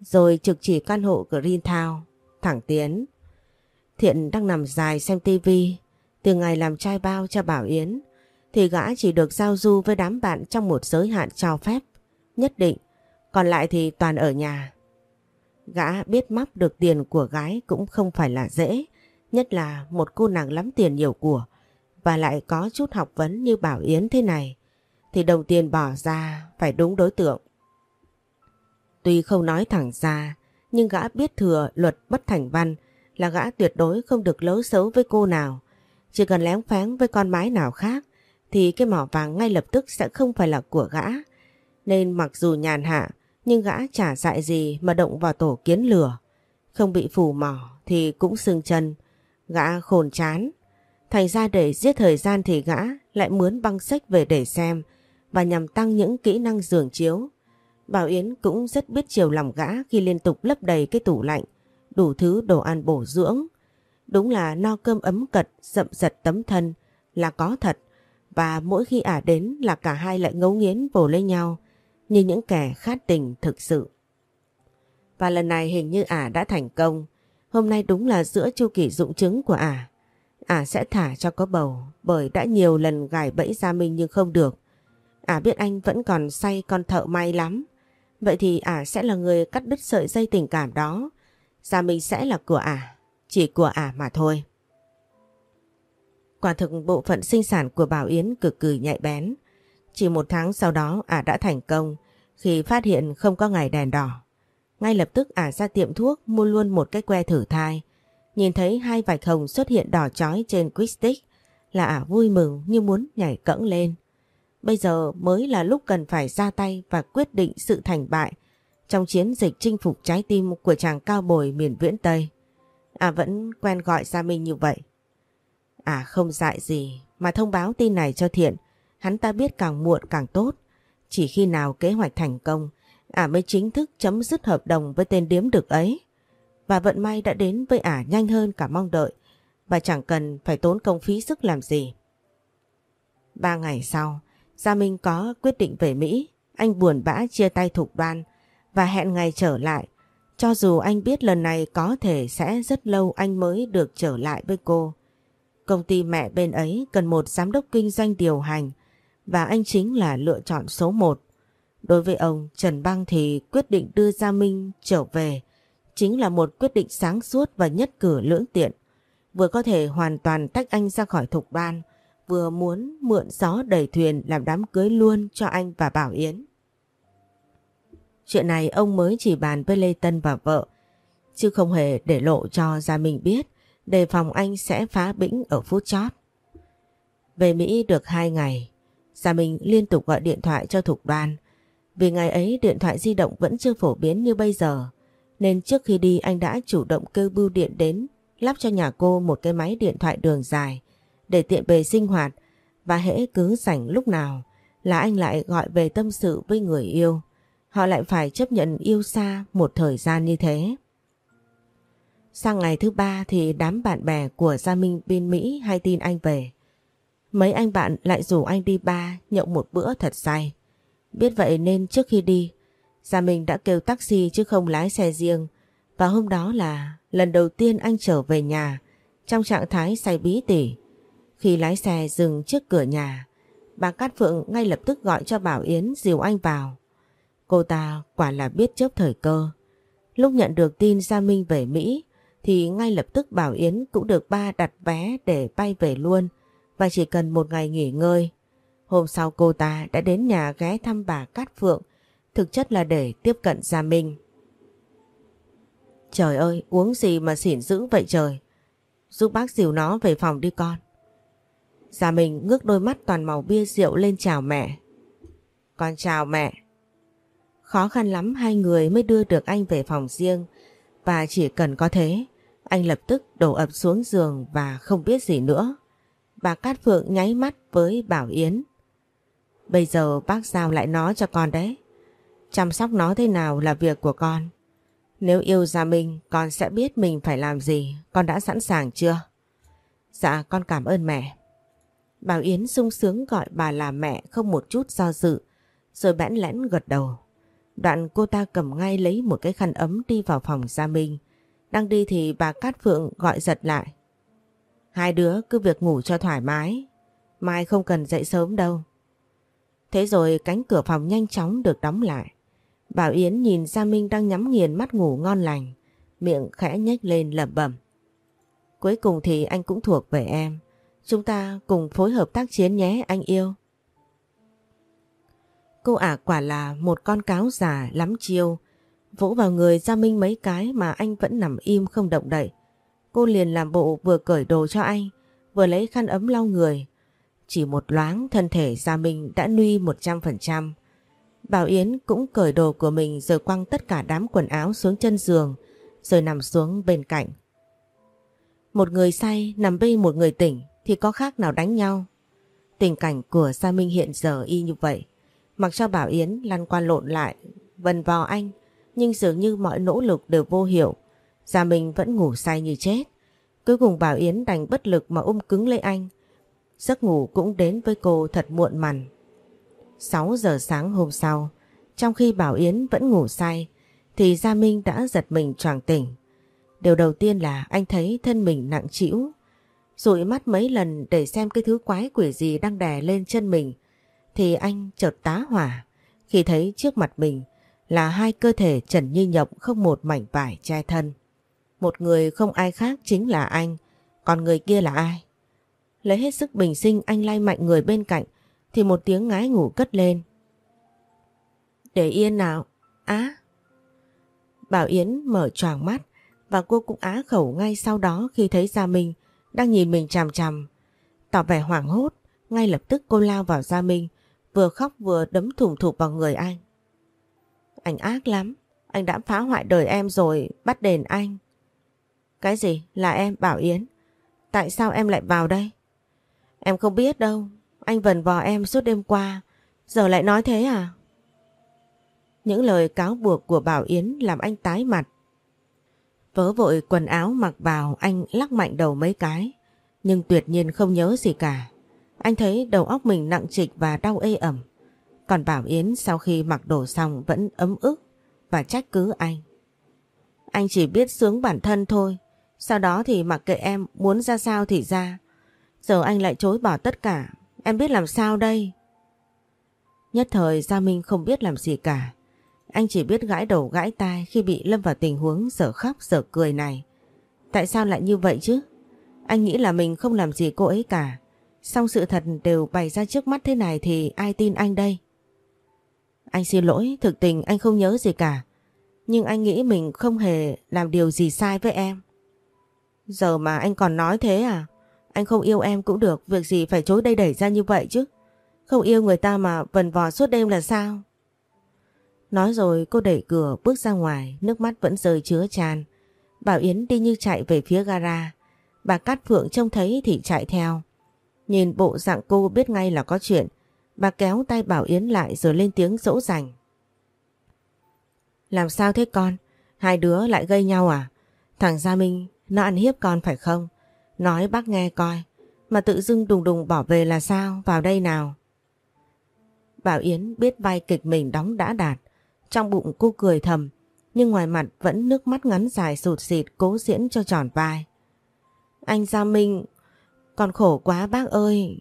Speaker 1: rồi trực chỉ căn hộ Green Town, thẳng tiến. Thiện đang nằm dài xem tivi, từ ngày làm trai bao cho Bảo Yến, thì gã chỉ được giao du với đám bạn trong một giới hạn cho phép, nhất định, còn lại thì toàn ở nhà. Gã biết móc được tiền của gái cũng không phải là dễ, Nhất là một cô nàng lắm tiền nhiều của và lại có chút học vấn như Bảo Yến thế này thì đồng tiền bỏ ra phải đúng đối tượng. Tuy không nói thẳng ra nhưng gã biết thừa luật bất thành văn là gã tuyệt đối không được lấu xấu với cô nào. Chỉ cần lén pháng với con mái nào khác thì cái mỏ vàng ngay lập tức sẽ không phải là của gã. Nên mặc dù nhàn hạ nhưng gã chả dại gì mà động vào tổ kiến lửa. Không bị phù mỏ thì cũng sưng chân Gã khồn chán. Thành ra để giết thời gian thì gã lại mướn băng sách về để xem và nhằm tăng những kỹ năng giường chiếu. Bảo Yến cũng rất biết chiều lòng gã khi liên tục lấp đầy cái tủ lạnh, đủ thứ đồ ăn bổ dưỡng. Đúng là no cơm ấm cật, dậm giật tấm thân là có thật và mỗi khi ả đến là cả hai lại ngấu nghiến vồ lấy nhau như những kẻ khát tình thực sự. Và lần này hình như ả đã thành công Hôm nay đúng là giữa chu kỳ dụng chứng của ả. Ả sẽ thả cho có bầu bởi đã nhiều lần gài bẫy Gia Minh nhưng không được. Ả biết anh vẫn còn say con thợ may lắm. Vậy thì ả sẽ là người cắt đứt sợi dây tình cảm đó. Gia Minh sẽ là của ả, chỉ của ả mà thôi. Quả thực bộ phận sinh sản của Bảo Yến cực kỳ nhạy bén. Chỉ một tháng sau đó ả đã thành công khi phát hiện không có ngày đèn đỏ. Ngay lập tức ả ra tiệm thuốc mua luôn một cái que thử thai. Nhìn thấy hai vạch hồng xuất hiện đỏ chói trên Quizstick là ả vui mừng như muốn nhảy cẫng lên. Bây giờ mới là lúc cần phải ra tay và quyết định sự thành bại trong chiến dịch chinh phục trái tim của chàng cao bồi miền viễn Tây. À vẫn quen gọi Gia Minh như vậy. À không dại gì mà thông báo tin này cho Thiện, hắn ta biết càng muộn càng tốt. Chỉ khi nào kế hoạch thành công, ả mới chính thức chấm dứt hợp đồng với tên điếm được ấy. Và vận may đã đến với ả nhanh hơn cả mong đợi và chẳng cần phải tốn công phí sức làm gì. Ba ngày sau, Gia Minh có quyết định về Mỹ. Anh buồn bã chia tay Thục Đoan và hẹn ngày trở lại. Cho dù anh biết lần này có thể sẽ rất lâu anh mới được trở lại với cô. Công ty mẹ bên ấy cần một giám đốc kinh doanh điều hành và anh chính là lựa chọn số một. Đối với ông, Trần Băng thì quyết định đưa Gia Minh trở về chính là một quyết định sáng suốt và nhất cử lưỡng tiện. Vừa có thể hoàn toàn tách anh ra khỏi thục ban, vừa muốn mượn gió đẩy thuyền làm đám cưới luôn cho anh và Bảo Yến. Chuyện này ông mới chỉ bàn với Lê Tân và vợ, chứ không hề để lộ cho Gia Minh biết, đề phòng anh sẽ phá bĩnh ở phút chót. Về Mỹ được hai ngày, Gia Minh liên tục gọi điện thoại cho Thục Đoàn. Vì ngày ấy điện thoại di động vẫn chưa phổ biến như bây giờ, nên trước khi đi anh đã chủ động kêu bưu điện đến lắp cho nhà cô một cái máy điện thoại đường dài để tiện bề sinh hoạt và hễ cứ rảnh lúc nào là anh lại gọi về tâm sự với người yêu. Họ lại phải chấp nhận yêu xa một thời gian như thế. Sang ngày thứ ba thì đám bạn bè của Gia Minh bên Mỹ hay tin anh về. Mấy anh bạn lại rủ anh đi ba nhậu một bữa thật say. Biết vậy nên trước khi đi, Gia Minh đã kêu taxi chứ không lái xe riêng. Và hôm đó là lần đầu tiên anh trở về nhà trong trạng thái say bí tỉ. Khi lái xe dừng trước cửa nhà, bà Cát Phượng ngay lập tức gọi cho Bảo Yến dìu anh vào. Cô ta quả là biết chớp thời cơ. Lúc nhận được tin Gia Minh về Mỹ thì ngay lập tức Bảo Yến cũng được ba đặt vé để bay về luôn và chỉ cần một ngày nghỉ ngơi. Hôm sau cô ta đã đến nhà ghé thăm bà Cát Phượng, thực chất là để tiếp cận Gia Minh. Trời ơi, uống gì mà xỉn dữ vậy trời. Giúp bác dìu nó về phòng đi con. Gia Minh ngước đôi mắt toàn màu bia rượu lên chào mẹ. Con chào mẹ. Khó khăn lắm hai người mới đưa được anh về phòng riêng và chỉ cần có thế, anh lập tức đổ ập xuống giường và không biết gì nữa. Bà Cát Phượng nháy mắt với Bảo Yến. Bây giờ bác giao lại nó cho con đấy. Chăm sóc nó thế nào là việc của con. Nếu yêu Gia Minh, con sẽ biết mình phải làm gì. Con đã sẵn sàng chưa? Dạ, con cảm ơn mẹ. Bảo Yến sung sướng gọi bà là mẹ không một chút do dự, rồi bẽn lẽn gật đầu. Đoạn cô ta cầm ngay lấy một cái khăn ấm đi vào phòng Gia Minh. Đang đi thì bà Cát Phượng gọi giật lại. Hai đứa cứ việc ngủ cho thoải mái. Mai không cần dậy sớm đâu. Thế rồi cánh cửa phòng nhanh chóng được đóng lại. Bảo Yến nhìn Gia Minh đang nhắm nghiền mắt ngủ ngon lành. Miệng khẽ nhếch lên lẩm bẩm. Cuối cùng thì anh cũng thuộc về em. Chúng ta cùng phối hợp tác chiến nhé, anh yêu. Cô ả quả là một con cáo già lắm chiêu. Vỗ vào người Gia Minh mấy cái mà anh vẫn nằm im không động đậy. Cô liền làm bộ vừa cởi đồ cho anh, vừa lấy khăn ấm lau người. Chỉ một loáng thân thể Gia Minh đã nuy 100%. Bảo Yến cũng cởi đồ của mình rồi quăng tất cả đám quần áo xuống chân giường, rồi nằm xuống bên cạnh. Một người say nằm bên một người tỉnh thì có khác nào đánh nhau. Tình cảnh của Gia Minh hiện giờ y như vậy. Mặc cho Bảo Yến lăn qua lộn lại, vần vào anh, nhưng dường như mọi nỗ lực đều vô hiệu. Gia Minh vẫn ngủ say như chết. Cuối cùng Bảo Yến đành bất lực mà ôm cứng lấy anh. Giấc ngủ cũng đến với cô thật muộn màn. 6 giờ sáng hôm sau, trong khi Bảo Yến vẫn ngủ say, thì Gia Minh đã giật mình choàng tỉnh. Điều đầu tiên là anh thấy thân mình nặng trĩu, dụi mắt mấy lần để xem cái thứ quái quỷ gì đang đè lên chân mình, thì anh chợt tá hỏa khi thấy trước mặt mình là hai cơ thể trần như nhộng không một mảnh vải che thân. Một người không ai khác chính là anh, còn người kia là ai? Lấy hết sức bình sinh anh lay mạnh người bên cạnh, thì một tiếng ngái ngủ cất lên. Để yên nào. Á. Bảo Yến mở choàng mắt và cô cũng á khẩu ngay sau đó khi thấy Gia Minh đang nhìn mình chằm chằm. Tỏ vẻ hoảng hốt, ngay lập tức cô lao vào Gia Minh, vừa khóc vừa đấm thủng thụp vào người anh. Anh ác lắm, anh đã phá hoại đời em rồi, bắt đền anh. Cái gì? Là em, Bảo Yến. Tại sao em lại vào đây? Em không biết đâu, anh vần vò em suốt đêm qua, giờ lại nói thế à? Những lời cáo buộc của Bảo Yến làm anh tái mặt. Vớ vội quần áo mặc vào anh lắc mạnh đầu mấy cái, nhưng tuyệt nhiên không nhớ gì cả. Anh thấy đầu óc mình nặng trịch và đau ê ẩm. Còn Bảo Yến sau khi mặc đồ xong vẫn ấm ức và trách cứ anh. Anh chỉ biết sướng bản thân thôi, sau đó thì mặc kệ em muốn ra sao thì ra. Giờ anh lại chối bỏ tất cả, em biết làm sao đây? Nhất thời Gia Minh không biết làm gì cả. Anh chỉ biết gãi đầu gãi tai khi bị lâm vào tình huống sở khóc sở cười này. Tại sao lại như vậy chứ? Anh nghĩ là mình không làm gì cô ấy cả. Xong sự thật đều bày ra trước mắt thế này thì ai tin anh đây? Anh xin lỗi, thực tình anh không nhớ gì cả. Nhưng anh nghĩ mình không hề làm điều gì sai với em. Giờ mà anh còn nói thế à? Anh không yêu em cũng được, việc gì phải chối đây đẩy ra như vậy chứ? Không yêu người ta mà vần vò suốt đêm là sao? Nói rồi cô đẩy cửa bước ra ngoài, nước mắt vẫn rơi chứa tràn. Bảo Yến đi như chạy về phía gara. Bà Cát Phượng trông thấy thì chạy theo. Nhìn bộ dạng cô biết ngay là có chuyện. Bà kéo tay Bảo Yến lại rồi lên tiếng dỗ dành. Làm sao thế con? Hai đứa lại gây nhau à? Thằng Gia Minh nó ăn hiếp con phải không? Nói bác nghe coi. Mà tự dưng đùng đùng bỏ về là sao? Vào đây nào. Bảo Yến biết vai kịch mình đóng đã đạt. Trong bụng cô cười thầm. Nhưng ngoài mặt vẫn nước mắt ngắn dài sụt xịt cố diễn cho tròn vai. Anh Gia Minh, con khổ quá bác ơi.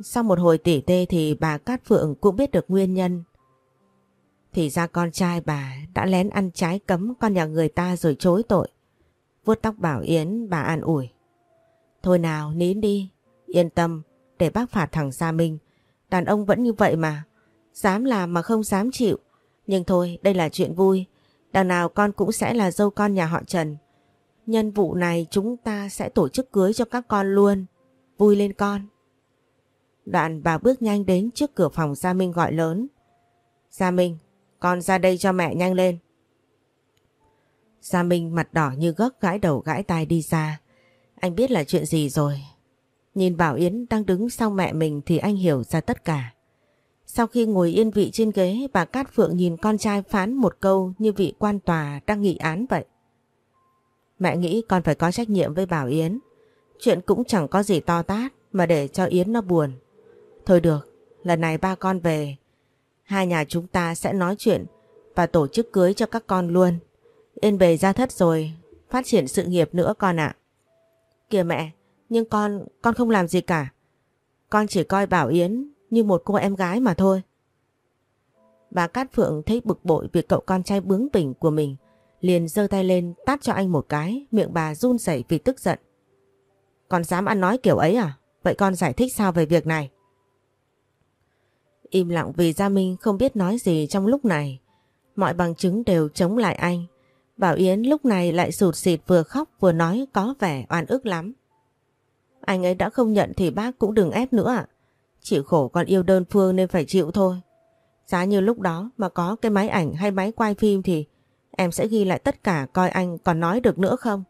Speaker 1: Sau một hồi tỉ tê thì bà Cát Phượng cũng biết được nguyên nhân. Thì ra con trai bà đã lén ăn trái cấm con nhà người ta rồi chối tội vuốt tóc Bảo Yến bà an ủi. Thôi nào nín đi, yên tâm để bác phạt thằng Gia Minh. Đàn ông vẫn như vậy mà, dám làm mà không dám chịu. Nhưng thôi đây là chuyện vui, đằng nào con cũng sẽ là dâu con nhà họ Trần. Nhân vụ này chúng ta sẽ tổ chức cưới cho các con luôn. Vui lên con. Đoạn bà bước nhanh đến trước cửa phòng Gia Minh gọi lớn. Gia Minh, con ra đây cho mẹ nhanh lên. Gia Minh mặt đỏ như gấc gãi đầu gãi tai đi ra. Anh biết là chuyện gì rồi. Nhìn Bảo Yến đang đứng sau mẹ mình thì anh hiểu ra tất cả. Sau khi ngồi yên vị trên ghế, bà Cát Phượng nhìn con trai phán một câu như vị quan tòa đang nghị án vậy. Mẹ nghĩ con phải có trách nhiệm với Bảo Yến. Chuyện cũng chẳng có gì to tát mà để cho Yến nó buồn. Thôi được, lần này ba con về. Hai nhà chúng ta sẽ nói chuyện và tổ chức cưới cho các con luôn. Yên bề ra thất rồi, phát triển sự nghiệp nữa con ạ. Kìa mẹ, nhưng con, con không làm gì cả. Con chỉ coi Bảo Yến như một cô em gái mà thôi. Bà Cát Phượng thấy bực bội việc cậu con trai bướng bỉnh của mình liền giơ tay lên tát cho anh một cái, miệng bà run rẩy vì tức giận. Con dám ăn nói kiểu ấy à? Vậy con giải thích sao về việc này? Im lặng vì Gia Minh không biết nói gì trong lúc này. Mọi bằng chứng đều chống lại anh. Bảo Yến lúc này lại sụt sịt vừa khóc vừa nói có vẻ oan ức lắm. Anh ấy đã không nhận thì bác cũng đừng ép nữa ạ. Chịu khổ con yêu đơn phương nên phải chịu thôi. Giá như lúc đó mà có cái máy ảnh hay máy quay phim thì Em sẽ ghi lại tất cả coi anh còn nói được nữa không?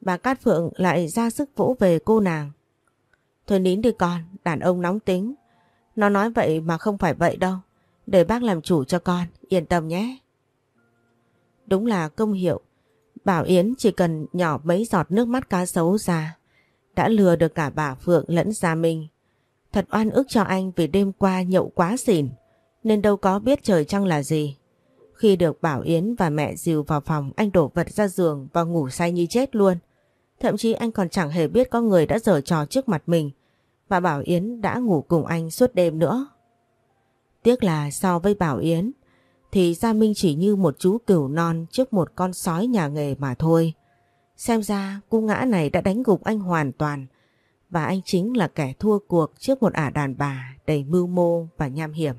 Speaker 1: Bà Cát Phượng lại ra sức vỗ về cô nàng. Thôi nín đi con, đàn ông nóng tính. Nó nói vậy mà không phải vậy đâu. Để bác làm chủ cho con, yên tâm nhé. Đúng là công hiệu. Bảo Yến chỉ cần nhỏ mấy giọt nước mắt cá sấu ra. Đã lừa được cả bà Phượng lẫn Gia Minh. Thật oan ức cho anh vì đêm qua nhậu quá xỉn. Nên đâu có biết trời trăng là gì. Khi được Bảo Yến và mẹ dìu vào phòng, anh đổ vật ra giường và ngủ say như chết luôn. Thậm chí anh còn chẳng hề biết có người đã dở trò trước mặt mình, và Bảo Yến đã ngủ cùng anh suốt đêm nữa. Tiếc là so với Bảo Yến thì Gia Minh chỉ như một chú cừu non trước một con sói nhà nghề mà thôi. Xem ra cú ngã này đã đánh gục anh hoàn toàn và anh chính là kẻ thua cuộc trước một ả đàn bà đầy mưu mô và nham hiểm.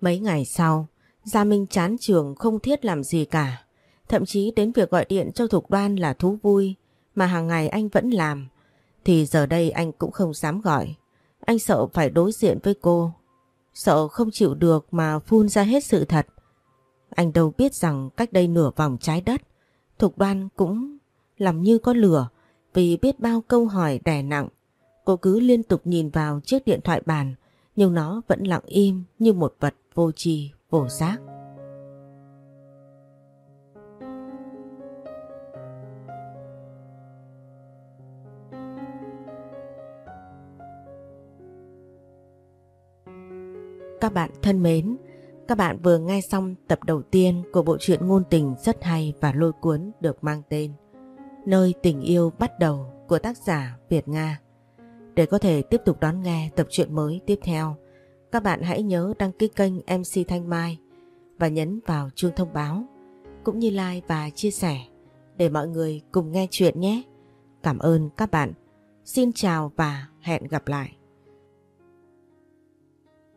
Speaker 1: Mấy ngày sau, Gia Minh chán trường không thiết làm gì cả. Thậm chí đến việc gọi điện cho Thục Đoan là thú vui mà hàng ngày anh vẫn làm. Thì giờ đây anh cũng không dám gọi. Anh sợ phải đối diện với cô. Sợ không chịu được mà phun ra hết sự thật. Anh đâu biết rằng cách đây nửa vòng trái đất, Thục Đoan cũng làm như có lửa vì biết bao câu hỏi đè nặng. Cô cứ liên tục nhìn vào chiếc điện thoại bàn nhưng nó vẫn lặng im như một vật vô tri vô giác. Các bạn thân mến, các bạn vừa nghe xong tập đầu tiên của bộ truyện ngôn tình rất hay và lôi cuốn được mang tên Nơi tình yêu bắt đầu của tác giả Việt Nga. Để có thể tiếp tục đón nghe tập truyện mới tiếp theo, các bạn hãy nhớ đăng ký kênh MC Thanh Mai và nhấn vào chuông thông báo cũng như like và chia sẻ để mọi người cùng nghe chuyện nhé. Cảm ơn các bạn. Xin chào và hẹn gặp lại.